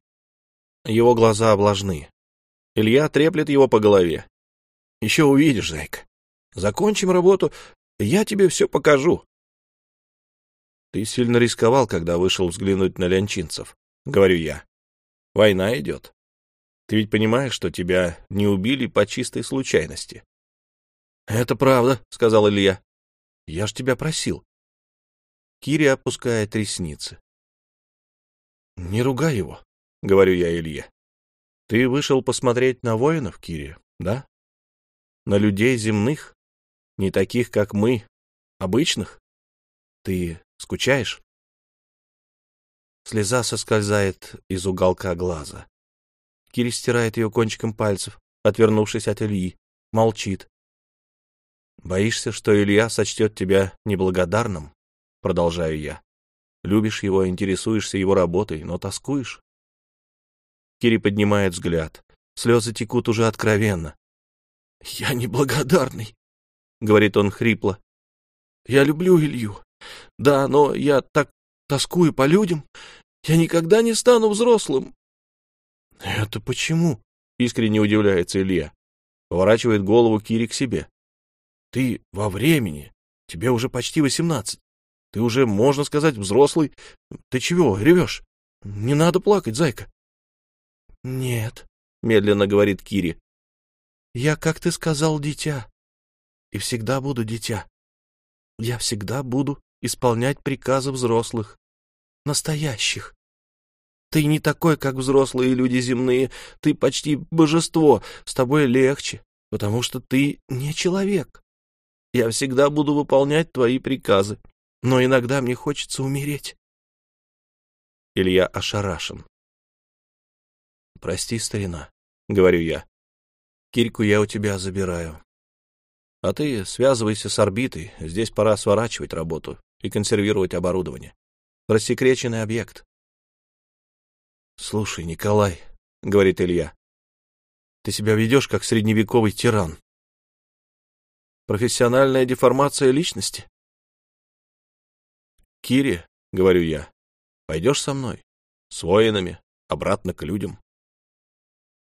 A: Его глаза влажны. Илья треплет его по голове. Еще увидишь, зайка. Закончим работу, я тебе все покажу. Ты сильно рисковал, когда вышел взглянуть на лянчинцев, — говорю я. Война идет. Ты ведь понимаешь, что тебя не убили по чистой случайности? — Это правда, — сказал Илья. — Я ж тебя просил. Кири опускает ресницы. — Не ругай его, — говорю я Илье. — Ты вышел посмотреть на воинов, Кири, да? на людей земных, не таких, как мы, обычных? Ты скучаешь? Слеза соскользает из уголка глаза. Кири стирает ее кончиком пальцев, отвернувшись от Ильи, молчит. «Боишься, что Илья сочтет тебя неблагодарным?» Продолжаю я. «Любишь его, интересуешься его работой, но тоскуешь?» Кири поднимает взгляд. Слезы текут уже откровенно. «Я неблагодарный», — говорит он хрипло. «Я люблю Илью. Да, но я так тоскую по людям. Я никогда не стану взрослым». «Это почему?» — искренне удивляется Илья. Поворачивает голову Кири к себе. «Ты во времени. Тебе уже почти восемнадцать. Ты уже, можно сказать, взрослый. Ты чего ревешь? Не надо плакать, зайка». «Нет», — медленно говорит Кири. Я, как ты сказал, дитя, и всегда буду дитя. Я всегда буду исполнять приказы взрослых, настоящих. Ты не такой, как взрослые люди земные, ты почти божество, с тобой легче, потому что ты не человек. Я всегда буду выполнять твои приказы, но иногда мне хочется умереть. Илья ошарашен. «Прости, старина», — говорю я. Кирьку я у тебя забираю. А ты связывайся с орбитой. Здесь пора сворачивать работу и консервировать оборудование. Рассекреченный объект. Слушай, Николай, — говорит Илья, — ты себя ведешь как средневековый тиран. Профессиональная деформация личности? Кире, — говорю я, — пойдешь со мной, с воинами, обратно к людям.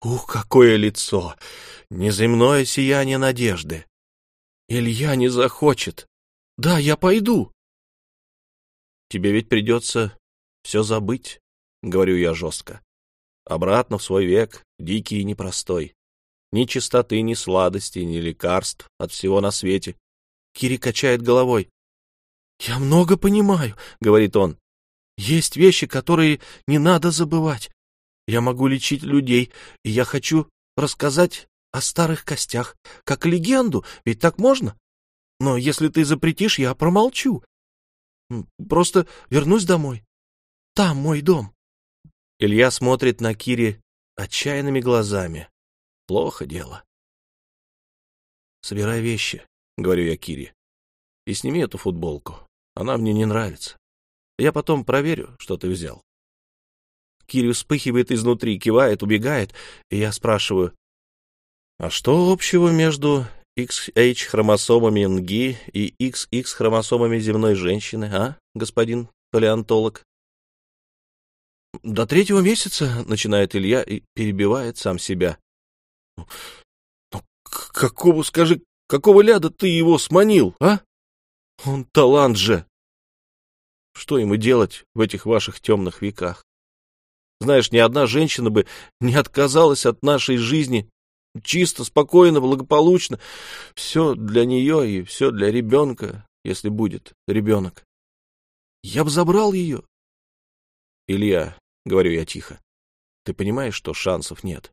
A: Ух, какое лицо! Неземное сияние надежды. Илья не захочет. Да, я пойду. Тебе ведь придется все забыть, говорю я жестко. Обратно в свой век, дикий и непростой. Ни чистоты, ни сладости, ни лекарств от всего на свете. Кири качает головой. «Я много понимаю», — говорит он. «Есть вещи, которые не надо забывать. Я могу лечить людей, и я хочу рассказать о старых костях, как легенду, ведь так можно? Но если ты запретишь, я промолчу. Просто вернусь домой. Там мой дом. Илья смотрит на Кири отчаянными глазами. Плохо дело. «Собирай вещи», — говорю я Кире, — «и сними эту футболку. Она мне не нравится. Я потом проверю, что ты взял». Кири вспыхивает изнутри, кивает, убегает, и я спрашиваю, а что общего между XH-хромосомами НГИ и XX-хромосомами земной женщины, а, господин палеонтолог? До третьего месяца, начинает Илья и перебивает сам себя. Ну, какого, скажи, какого ляда ты его сманил, а? Он талант же. Что ему делать в этих ваших темных веках? Знаешь, ни одна женщина бы не отказалась от нашей жизни. Чисто, спокойно, благополучно. Все для нее и все для ребенка, если будет ребенок. Я бы забрал ее. Илья, — говорю я тихо, — ты понимаешь, что шансов нет?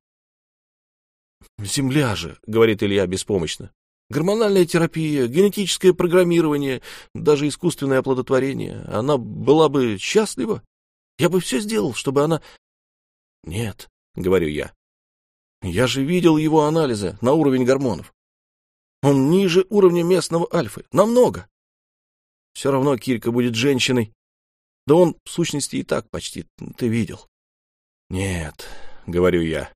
A: Земля же, — говорит Илья беспомощно. Гормональная терапия, генетическое программирование, даже искусственное оплодотворение. Она была бы счастлива. Я бы все сделал, чтобы она... Нет, — говорю я. Я же видел его анализы на уровень гормонов. Он ниже уровня местного альфы. Намного. Все равно Кирка будет женщиной. Да он, в сущности, и так почти, ты видел. Нет, — говорю я.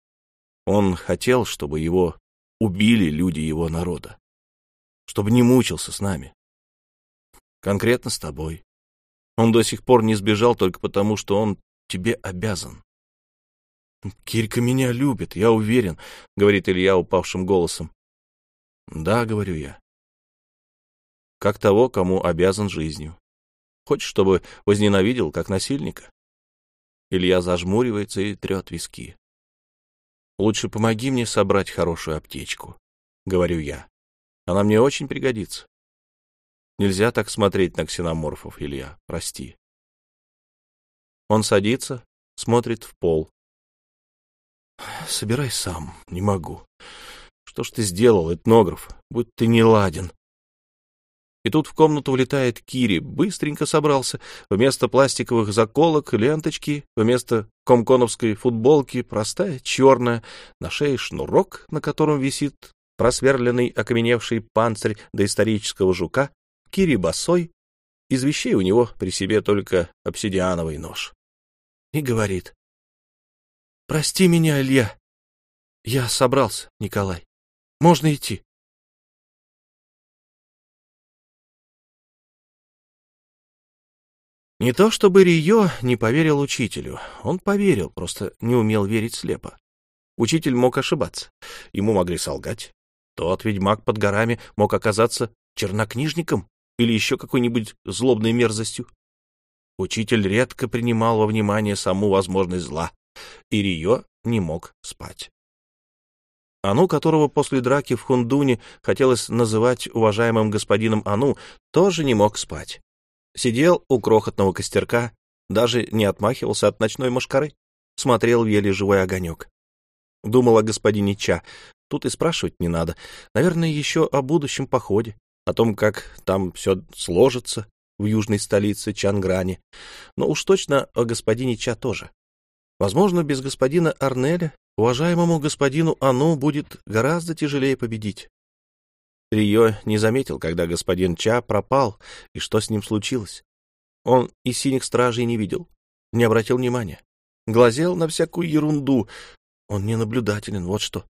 A: Он хотел, чтобы его убили люди его народа. Чтобы не мучился с нами. Конкретно с тобой. Он до сих пор не сбежал только потому, что он тебе обязан. Кирка меня любит, я уверен, — говорит Илья упавшим голосом. Да, — говорю я. Как того, кому обязан жизнью. Хочешь, чтобы возненавидел, как насильника? Илья зажмуривается и трет виски. Лучше помоги мне собрать хорошую аптечку, — говорю я. Она мне очень пригодится. Нельзя так смотреть на ксеноморфов, Илья, прости. Он садится, смотрит в пол. Собирай сам, не могу. Что ж ты сделал, этнограф? Будь ты не ладен. И тут в комнату влетает Кири, быстренько собрался. Вместо пластиковых заколок — ленточки, вместо комконовской футболки — простая черная, на шее шнурок, на котором висит просверленный окаменевший панцирь доисторического жука, Кири босой, из вещей у него при себе только обсидиановый нож. И говорит. «Прости меня, Илья. Я собрался, Николай. Можно идти?» Не то чтобы Рио не поверил учителю. Он поверил, просто не умел верить слепо. Учитель мог ошибаться. Ему могли солгать. Тот ведьмак под горами мог оказаться чернокнижником или еще какой-нибудь злобной мерзостью. Учитель редко принимал во внимание саму возможность зла, и Рио не мог спать. Ану, которого после драки в Хундуне хотелось называть уважаемым господином Ану, тоже не мог спать. Сидел у крохотного костерка, даже не отмахивался от ночной мошкары, смотрел в еле живой огонек. Думал о господине Ча. Тут и спрашивать не надо. Наверное, еще о будущем походе, о том, как там все сложится в южной столице Чангране. Но уж точно о господине Ча тоже. Возможно, без господина Арнеля уважаемому господину Ану будет гораздо тяжелее победить. Рио не заметил, когда господин Ча пропал и что с ним случилось. Он и синих стражей не видел, не обратил внимания. Глазел на всякую ерунду. Он не наблюдателен, вот что.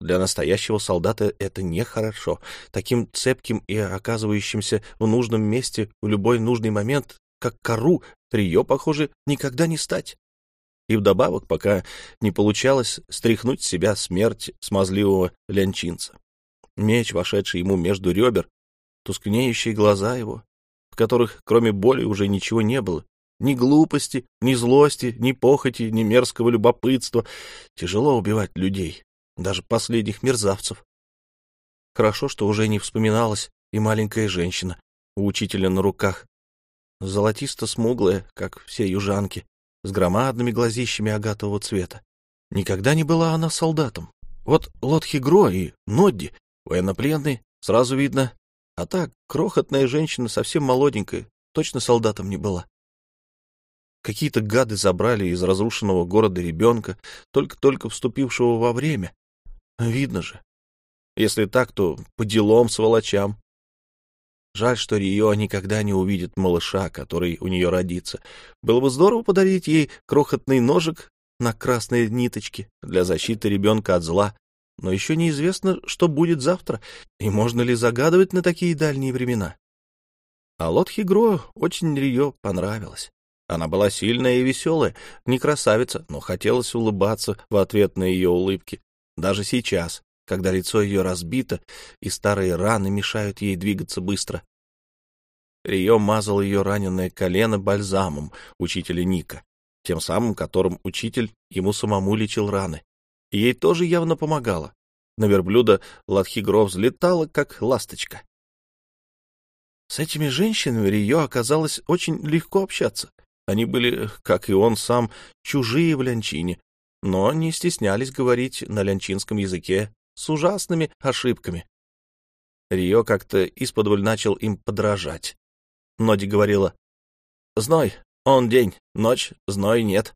A: Для настоящего солдата это нехорошо. Таким цепким и оказывающимся в нужном месте в любой нужный момент, как кору, Рио, похоже, никогда не стать. И вдобавок, пока не получалось стряхнуть с себя смерть смазливого лянчинца. Меч, вошедший ему между ребер, тускнеющие глаза его, в которых кроме боли уже ничего не было, ни глупости, ни злости, ни похоти, ни мерзкого любопытства. Тяжело убивать людей, даже последних мерзавцев. Хорошо, что уже не вспоминалась и маленькая женщина у учителя на руках, золотисто-смуглая, как все южанки, с громадными глазищами агатового цвета. Никогда не была она солдатом. Вот Лотхигро и Нодди Военнопленный, сразу видно. А так, крохотная женщина, совсем молоденькая, точно солдатом не была. Какие-то гады забрали из разрушенного города ребенка, только-только вступившего во время. Видно же. Если так, то по делам сволочам. Жаль, что Рио никогда не увидит малыша, который у нее родится. Было бы здорово подарить ей крохотный ножик на красной ниточке для защиты ребенка от зла, но еще неизвестно, что будет завтра, и можно ли загадывать на такие дальние времена. А Лотхигро очень Рио понравилась. Она была сильная и веселая, не красавица, но хотелось улыбаться в ответ на ее улыбки. Даже сейчас, когда лицо ее разбито, и старые раны мешают ей двигаться быстро. Рио мазал ее раненое колено бальзамом учителя Ника, тем самым, которым учитель ему самому лечил раны. И ей тоже явно помогало. На верблюда Латхигро взлетала, как ласточка. С этими женщинами Рио оказалось очень легко общаться. Они были, как и он сам, чужие в Лянчине, но не стеснялись говорить на лянчинском языке с ужасными ошибками. Рио как-то исподволь начал им подражать. Ноди говорила, «Зной, он день, ночь, зной нет».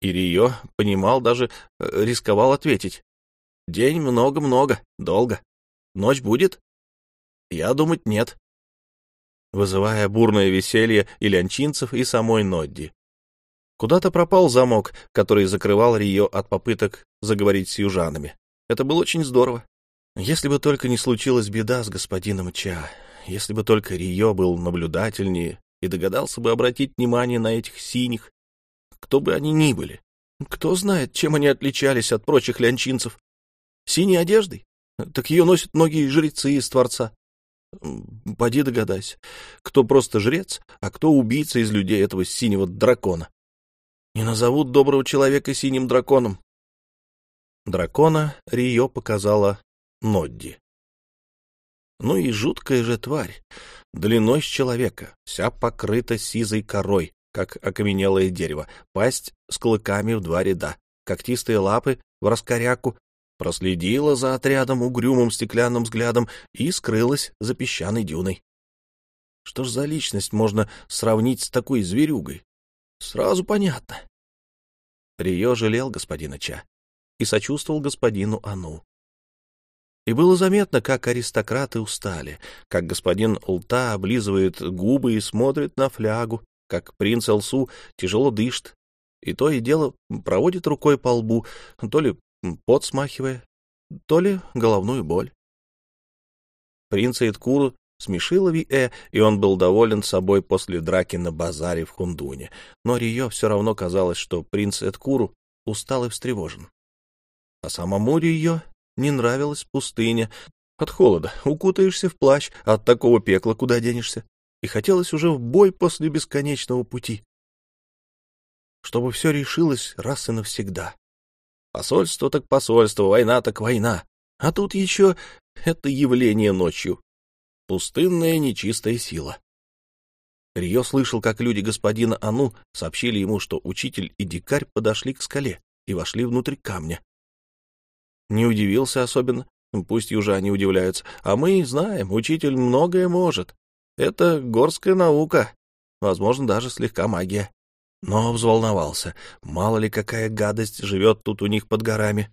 A: И Рио понимал, даже э, рисковал ответить, «День много-много, долго. Ночь будет?» «Я думать, нет», вызывая бурное веселье и лянчинцев, и самой Нодди. Куда-то пропал замок, который закрывал Рио от попыток заговорить с южанами. Это было очень здорово. Если бы только не случилась беда с господином Ча, если бы только Рио был наблюдательнее и догадался бы обратить внимание на этих синих, кто бы они ни были. Кто знает, чем они отличались от прочих лянчинцев? Синей одеждой? Так ее носят многие жрецы из Творца. Поди догадайся, кто просто жрец, а кто убийца из людей этого синего дракона. Не назовут доброго человека синим драконом. Дракона Рио показала Нодди. Ну и жуткая же тварь, длиной с человека, вся покрыта сизой корой, как окаменелое дерево, пасть с клыками в два ряда, когтистые лапы в раскоряку, проследила за отрядом угрюмым стеклянным взглядом и скрылась за песчаной дюной. Что ж за личность можно сравнить с такой зверюгой? Сразу понятно. Рио жалел господина Ча и сочувствовал господину Ану. И было заметно, как аристократы устали, как господин Улта облизывает губы и смотрит на флягу, как принц Элсу тяжело дышит, и то и дело проводит рукой по лбу, то ли пот смахивая, то ли головную боль. Принца Иткуру смешила Ви-Э, и он был доволен собой после драки на базаре в Хундуне, но Рио все равно казалось, что принц Эткуру устал и встревожен. А самому Рио не нравилась пустыня. От холода укутаешься в плащ, а от такого пекла куда денешься? И хотелось уже в бой после бесконечного пути. Чтобы все решилось раз и навсегда. Посольство так посольство, война так война. А тут еще это явление ночью. Пустынная нечистая сила. Рио слышал, как люди господина Ану сообщили ему, что учитель и дикарь подошли к скале и вошли внутрь камня. Не удивился особенно, пусть южане удивляются, а мы знаем, учитель многое может. Это горская наука, возможно, даже слегка магия. Но взволновался, мало ли какая гадость живет тут у них под горами.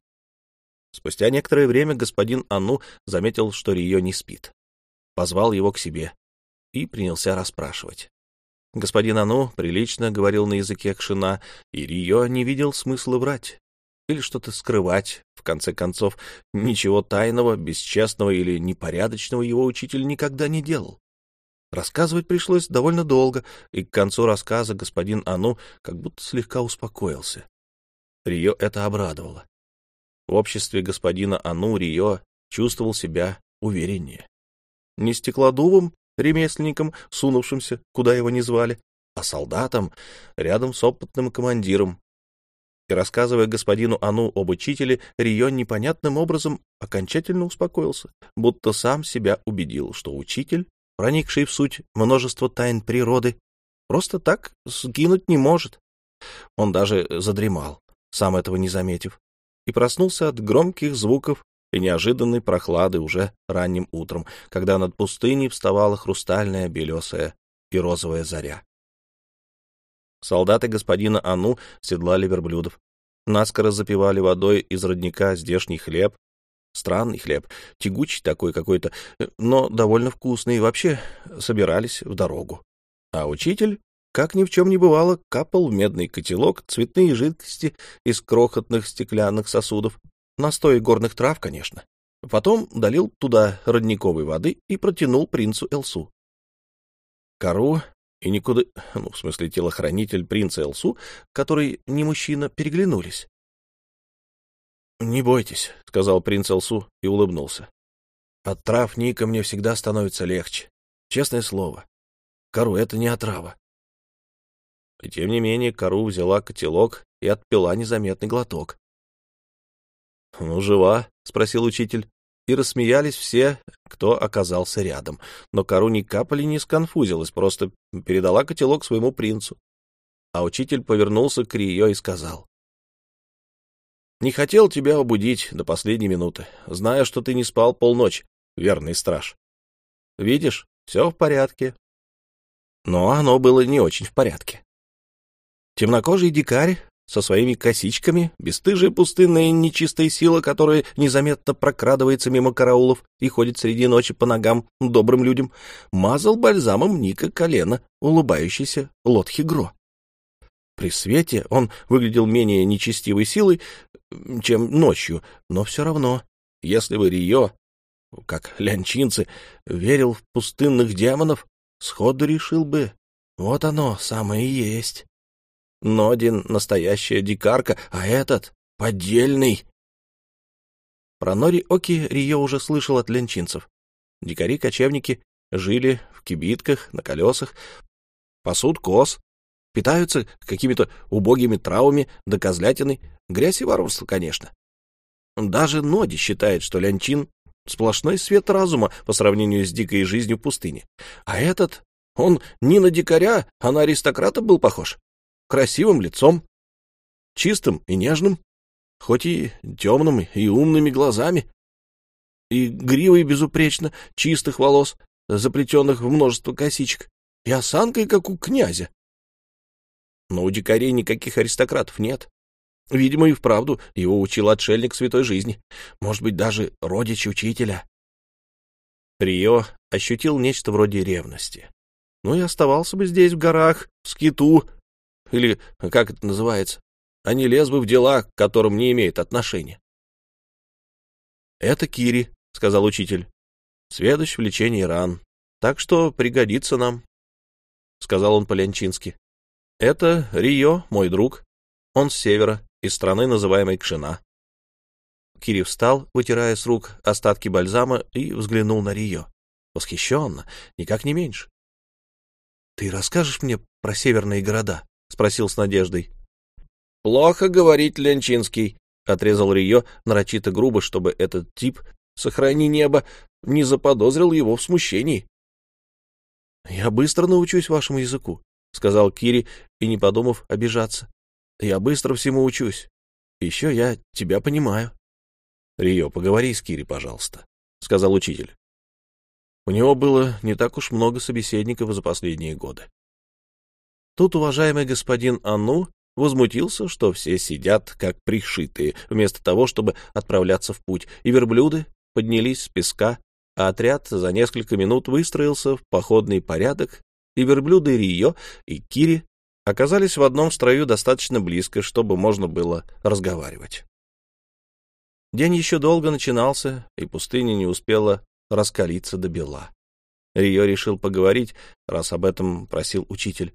A: Спустя некоторое время господин Ану заметил, что Рио не спит. Позвал его к себе и принялся расспрашивать. Господин Ану прилично говорил на языке Кшина, и Рио не видел смысла врать или что-то скрывать. Конце концов, ничего тайного, бесчестного или непорядочного его учитель никогда не делал. Рассказывать пришлось довольно долго, и к концу рассказа господин Ану как будто слегка успокоился. Рио это обрадовало. В обществе господина Ану Рио чувствовал себя увереннее. Не стеклодувом, ремесленником, сунувшимся, куда его не звали, а солдатом, рядом с опытным командиром, и, рассказывая господину Ану об учителе, Рион непонятным образом окончательно успокоился, будто сам себя убедил, что учитель, проникший в суть множества тайн природы, просто так сгинуть не может. Он даже задремал, сам этого не заметив, и проснулся от громких звуков и неожиданной прохлады уже ранним утром, когда над пустыней вставала хрустальная, белесая и розовая заря. Солдаты господина Ану седлали верблюдов. Наскоро запивали водой из родника здешний хлеб. Странный хлеб, тягучий такой какой-то, но довольно вкусный, и вообще собирались в дорогу. А учитель, как ни в чем не бывало, капал в медный котелок цветные жидкости из крохотных стеклянных сосудов. Настой горных трав, конечно. Потом долил туда родниковой воды и протянул принцу Элсу. Кору и никуда... Ну, в смысле, телохранитель принца Элсу, который не мужчина, переглянулись. — Не бойтесь, — сказал принц Элсу и улыбнулся. — От трав Ника мне всегда становится легче. Честное слово. Кору, это не отрава. И тем не менее Кару взяла котелок и отпила незаметный глоток. — Ну, жива? — спросил учитель. И рассмеялись все, кто оказался рядом. Но Кару ни капли не сконфузилась, просто передала котелок своему принцу. А учитель повернулся к Рио и сказал. — Не хотел тебя убудить до последней минуты, зная, что ты не спал полночь, верный страж. Видишь, все в порядке. Но оно было не очень в порядке. Темнокожий дикарь со своими косичками, бесстыжая пустынная нечистая сила, которая незаметно прокрадывается мимо караулов и ходит среди ночи по ногам добрым людям, мазал бальзамом Ника колено, улыбающийся Лотхи Гро. При свете он выглядел менее нечестивой силой, чем ночью, но все равно, если бы Рио, как лянчинцы, верил в пустынных демонов, сходу решил бы, вот оно, самое и есть. Нодин — настоящая дикарка, а этот — поддельный. Про Нори Оки Рио уже слышал от ленчинцев. Дикари-кочевники жили в кибитках, на колесах, пасут коз, питаются какими-то убогими травами да козлятиной, грязь и воровство, конечно. Даже Ноди считает, что лянчин — сплошной свет разума по сравнению с дикой жизнью пустыни. А этот, он не на дикаря, а на аристократа был похож красивым лицом, чистым и нежным, хоть и темным и умными глазами, и гривой безупречно чистых волос, заплетенных в множество косичек, и осанкой, как у князя. Но у дикарей никаких аристократов нет. Видимо, и вправду его учил отшельник святой жизни, может быть, даже родич учителя. Рио ощутил нечто вроде ревности. Ну и оставался бы здесь, в горах, в скиту, или как это называется, а не лез бы в дела, к которым не имеет отношения. «Это Кири», — сказал учитель, — «сведущ в лечении ран, так что пригодится нам», — сказал он по-ленчински. «Это Рио, мой друг, он с севера, из страны, называемой Кшина». Кири встал, вытирая с рук остатки бальзама, и взглянул на Рио. Восхищенно, никак не меньше. — Ты расскажешь мне про северные города? — спросил с надеждой. — Плохо говорить, Ленчинский, — отрезал Рио нарочито грубо, чтобы этот тип, сохрани небо, не заподозрил его в смущении. — Я быстро научусь вашему языку, — сказал Кири, и, не подумав, обижаться. — Я быстро всему учусь. Еще я тебя понимаю. — Рио, поговори с Кири, пожалуйста, — сказал учитель. У него было не так уж много собеседников за последние годы. Тут уважаемый господин Анну возмутился, что все сидят как пришитые, вместо того, чтобы отправляться в путь, и верблюды поднялись с песка, а отряд за несколько минут выстроился в походный порядок, и верблюды Рио и Кири оказались в одном строю достаточно близко, чтобы можно было разговаривать. День еще долго начинался, и пустыня не успела раскалиться до бела. Рио решил поговорить, раз об этом просил учитель,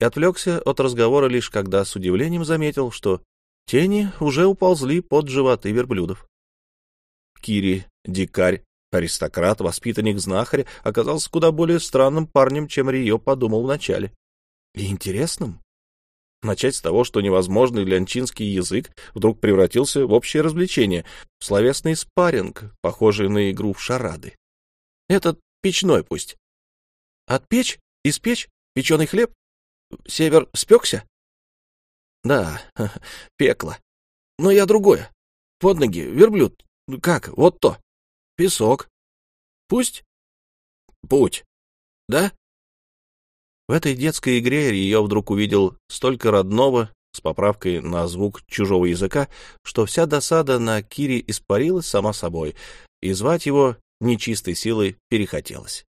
A: и отвлекся от разговора лишь когда с удивлением заметил, что тени уже уползли под животы верблюдов. Кири, дикарь, аристократ, воспитанник знахаря, оказался куда более странным парнем, чем Рио подумал вначале. И интересным. Начать с того, что невозможный лянчинский язык вдруг превратился в общее развлечение, в словесный спарринг, похожий на игру в шарады. Этот печной пусть. Отпечь? Испечь? Печеный хлеб? Север спекся? Да, (laughs) пекло. Но я другое. Под ноги, верблюд. Как? Вот то. Песок. Пусть? Путь. Да? В этой детской игре ее вдруг увидел столько родного, с поправкой на звук чужого языка, что вся досада на Кире испарилась сама собой, и звать его нечистой силой перехотелось.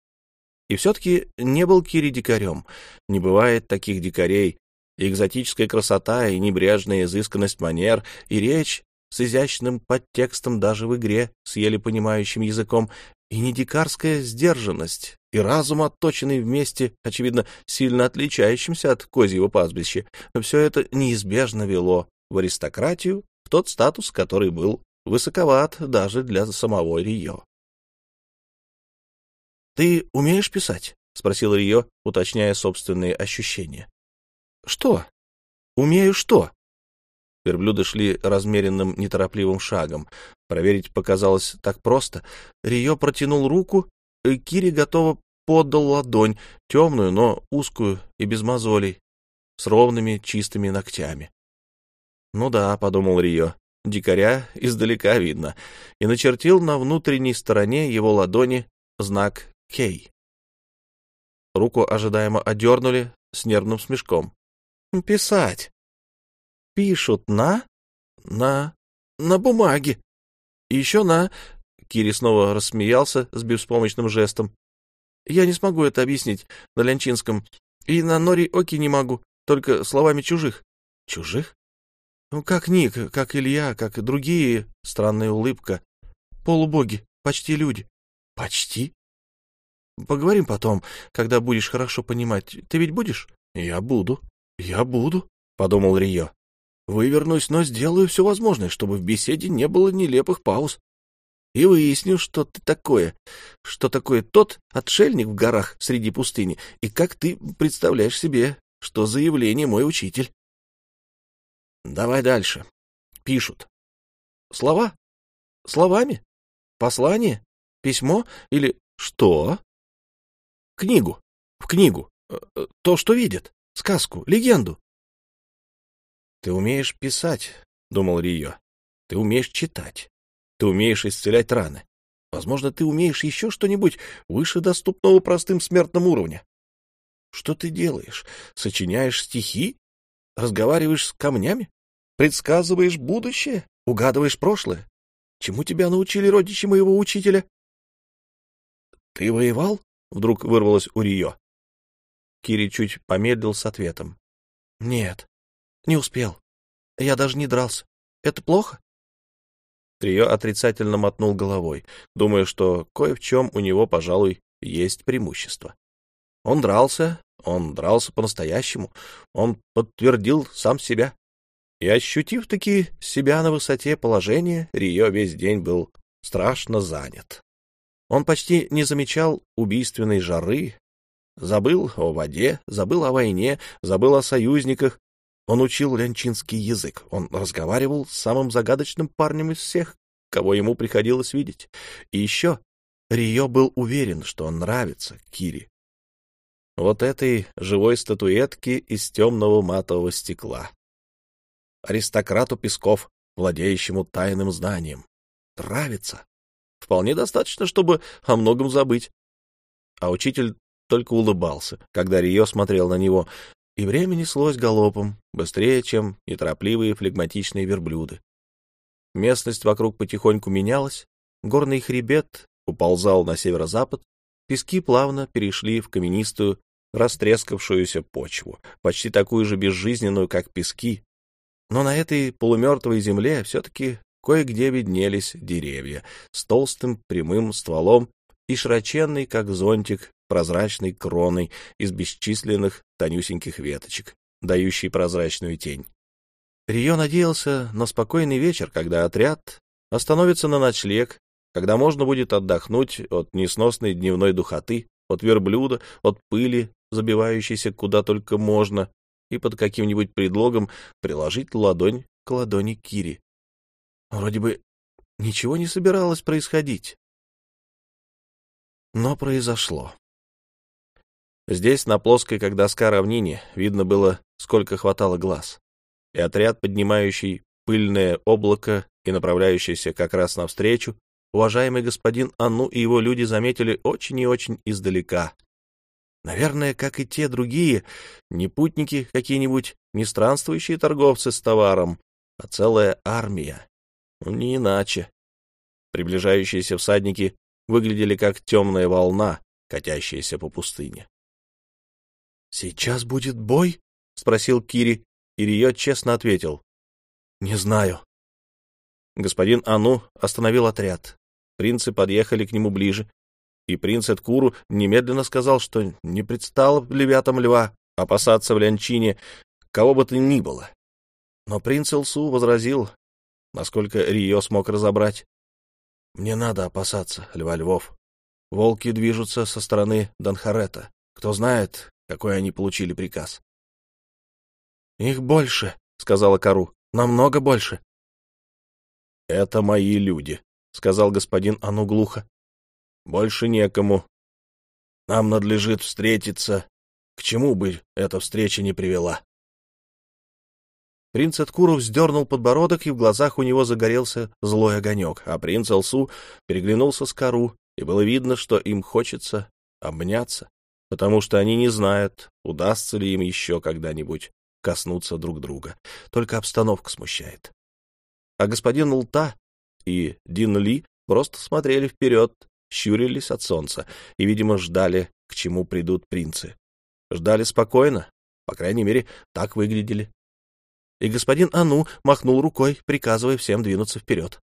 A: И все-таки не был Кири дикарем. Не бывает таких дикарей. экзотическая красота, и небрежная изысканность манер, и речь с изящным подтекстом даже в игре с еле понимающим языком, и не дикарская сдержанность, и разум, отточенный вместе, очевидно, сильно отличающимся от козьего пастбища, все это неизбежно вело в аристократию, в тот статус, который был высоковат даже для самого Рио. — Ты умеешь писать? — спросил Рио, уточняя собственные ощущения. — Что? Умею что? Верблюды шли размеренным, неторопливым шагом. Проверить показалось так просто. Рио протянул руку, и Кири готово подал ладонь, темную, но узкую и без мозолей, с ровными чистыми ногтями. «Ну да», — подумал Рио, — «дикаря издалека видно», и начертил на внутренней стороне его ладони знак «Кей». Руку ожидаемо одернули с нервным смешком. «Писать». «Пишут на...» «На... на бумаге». И еще на...» Кири снова рассмеялся с беспомощным жестом. «Я не смогу это объяснить на лянчинском. И на Нори-Оки не могу, только словами чужих». «Чужих?» «Ну, как Ник, как Илья, как и другие...» Странная улыбка. «Полубоги, почти люди». «Почти?» Поговорим потом, когда будешь хорошо понимать. Ты ведь будешь? Я буду. Я буду, подумал Рио. Вывернусь, но сделаю все возможное, чтобы в беседе не было нелепых пауз. И выясню, что ты такое, что такое тот отшельник в горах среди пустыни, и как ты представляешь себе, что заявление мой учитель. Давай дальше. Пишут. Слова? Словами? Послание? Письмо? Или что? Книгу. В книгу. Э, э, то, что видит. Сказку, легенду. Ты умеешь писать, — думал Рио. Ты умеешь читать. Ты умеешь исцелять раны. Возможно, ты умеешь еще что-нибудь выше доступного простым смертным уровня. Что ты делаешь? Сочиняешь стихи? Разговариваешь с камнями? Предсказываешь будущее? Угадываешь прошлое? Чему тебя научили родичи моего учителя? Ты воевал? — вдруг вырвалось у Рио. Кири чуть помедлил с ответом. — Нет, не успел. Я даже не дрался. Это плохо? Рио отрицательно мотнул головой, думая, что кое в чем у него, пожалуй, есть преимущество. Он дрался, он дрался по-настоящему, он подтвердил сам себя. И, ощутив таки себя на высоте положения, Рио весь день был страшно занят. Он почти не замечал убийственной жары, забыл о воде, забыл о войне, забыл о союзниках. Он учил лянчинский язык, он разговаривал с самым загадочным парнем из всех, кого ему приходилось видеть. И еще Рио был уверен, что он нравится Кире. Вот этой живой статуэтке из темного матового стекла. Аристократу Песков, владеющему тайным знанием. Нравится. Вполне достаточно, чтобы о многом забыть. А учитель только улыбался, когда Рио смотрел на него, и время неслось галопом, быстрее, чем неторопливые флегматичные верблюды. Местность вокруг потихоньку менялась, горный хребет уползал на северо-запад, пески плавно перешли в каменистую, растрескавшуюся почву, почти такую же безжизненную, как пески. Но на этой полумертвой земле все-таки Кое-где виднелись деревья с толстым прямым стволом и широченной, как зонтик, прозрачной кроной из бесчисленных тонюсеньких веточек, дающей прозрачную тень. Рио надеялся на спокойный вечер, когда отряд остановится на ночлег, когда можно будет отдохнуть от несносной дневной духоты, от верблюда, от пыли, забивающейся куда только можно, и под каким-нибудь предлогом приложить ладонь к ладони Кири, Вроде бы ничего не собиралось происходить. Но произошло. Здесь, на плоской, как доска равнине, видно было, сколько хватало глаз. И отряд, поднимающий пыльное облако и направляющийся как раз навстречу, уважаемый господин Анну и его люди заметили очень и очень издалека. Наверное, как и те другие, не путники какие-нибудь, не странствующие торговцы с товаром, а целая армия, не иначе. Приближающиеся всадники выглядели как темная волна, катящаяся по пустыне. — Сейчас будет бой? — спросил Кири, и Рио честно ответил. — Не знаю. Господин Ану остановил отряд. Принцы подъехали к нему ближе, и принц Эдкуру немедленно сказал, что не предстал левятам льва опасаться в Лянчине кого бы то ни было. Но принц Элсу возразил, насколько Рио смог разобрать. Мне надо опасаться, Льва Львов. Волки движутся со стороны Донхарета. Кто знает, какой они получили приказ. — Их больше, — сказала Кару, — намного больше. — Это мои люди, — сказал господин Ану глухо. — Больше некому. Нам надлежит встретиться. К чему бы эта встреча не привела? Принц Эткуру вздернул подбородок, и в глазах у него загорелся злой огонек, а принц Алсу переглянулся с Кару, и было видно, что им хочется обняться, потому что они не знают, удастся ли им еще когда-нибудь коснуться друг друга. Только обстановка смущает. А господин Лта и Дин Ли просто смотрели вперед, щурились от солнца и, видимо, ждали, к чему придут принцы. Ждали спокойно, по крайней мере, так выглядели. И господин Ану махнул рукой, приказывая всем двинуться вперед.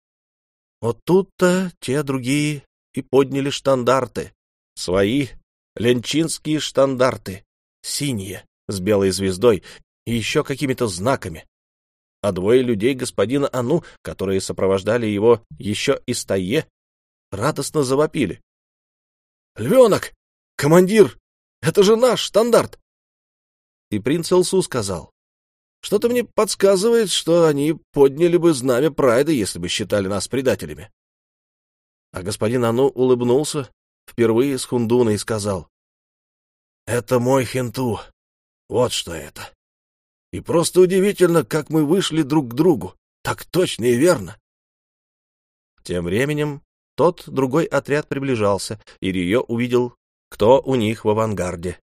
A: Вот тут-то те другие и подняли штандарты. Свои ленчинские штандарты, синие, с белой звездой и еще какими-то знаками. А двое людей господина Ану, которые сопровождали его еще из Тае, радостно завопили. — Львенок! Командир! Это же наш штандарт! И принц Элсу сказал. — Что-то мне подсказывает, что они подняли бы знамя Прайда, если бы считали нас предателями. А господин Ану улыбнулся впервые с Хундуна и сказал. — Это мой хенту. Вот что это. И просто удивительно, как мы вышли друг к другу. Так точно и верно. Тем временем тот другой отряд приближался, и Рио увидел, кто у них в авангарде.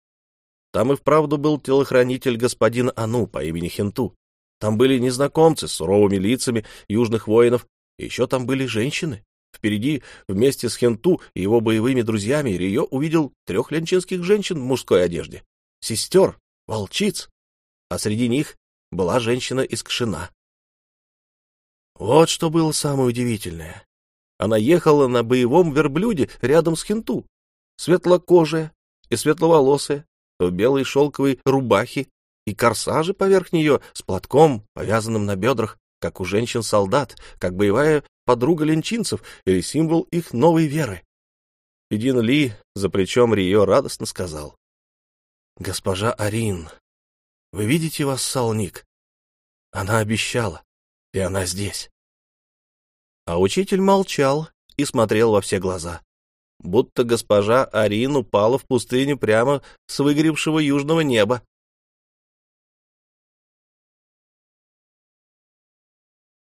A: Там и вправду был телохранитель господин Ану по имени Хенту. Там были незнакомцы с суровыми лицами южных воинов, и еще там были женщины. Впереди, вместе с Хенту и его боевыми друзьями, Рио увидел трех ленчинских женщин в мужской одежде. Сестер, волчиц, а среди них была женщина из Кшина. Вот что было самое удивительное. Она ехала на боевом верблюде рядом с Хенту, светлокожая и светловолосая, в белой шелковой рубахе и корсаже поверх нее с платком, повязанным на бедрах, как у женщин-солдат, как боевая подруга ленчинцев или символ их новой веры. Идин Ли за плечом Рио радостно сказал. — Госпожа Арин, вы видите вассал Ник? Она обещала, и она здесь. А учитель молчал и смотрел во все глаза, будто госпожа Арин упала в пустыню прямо с выгоревшего южного неба.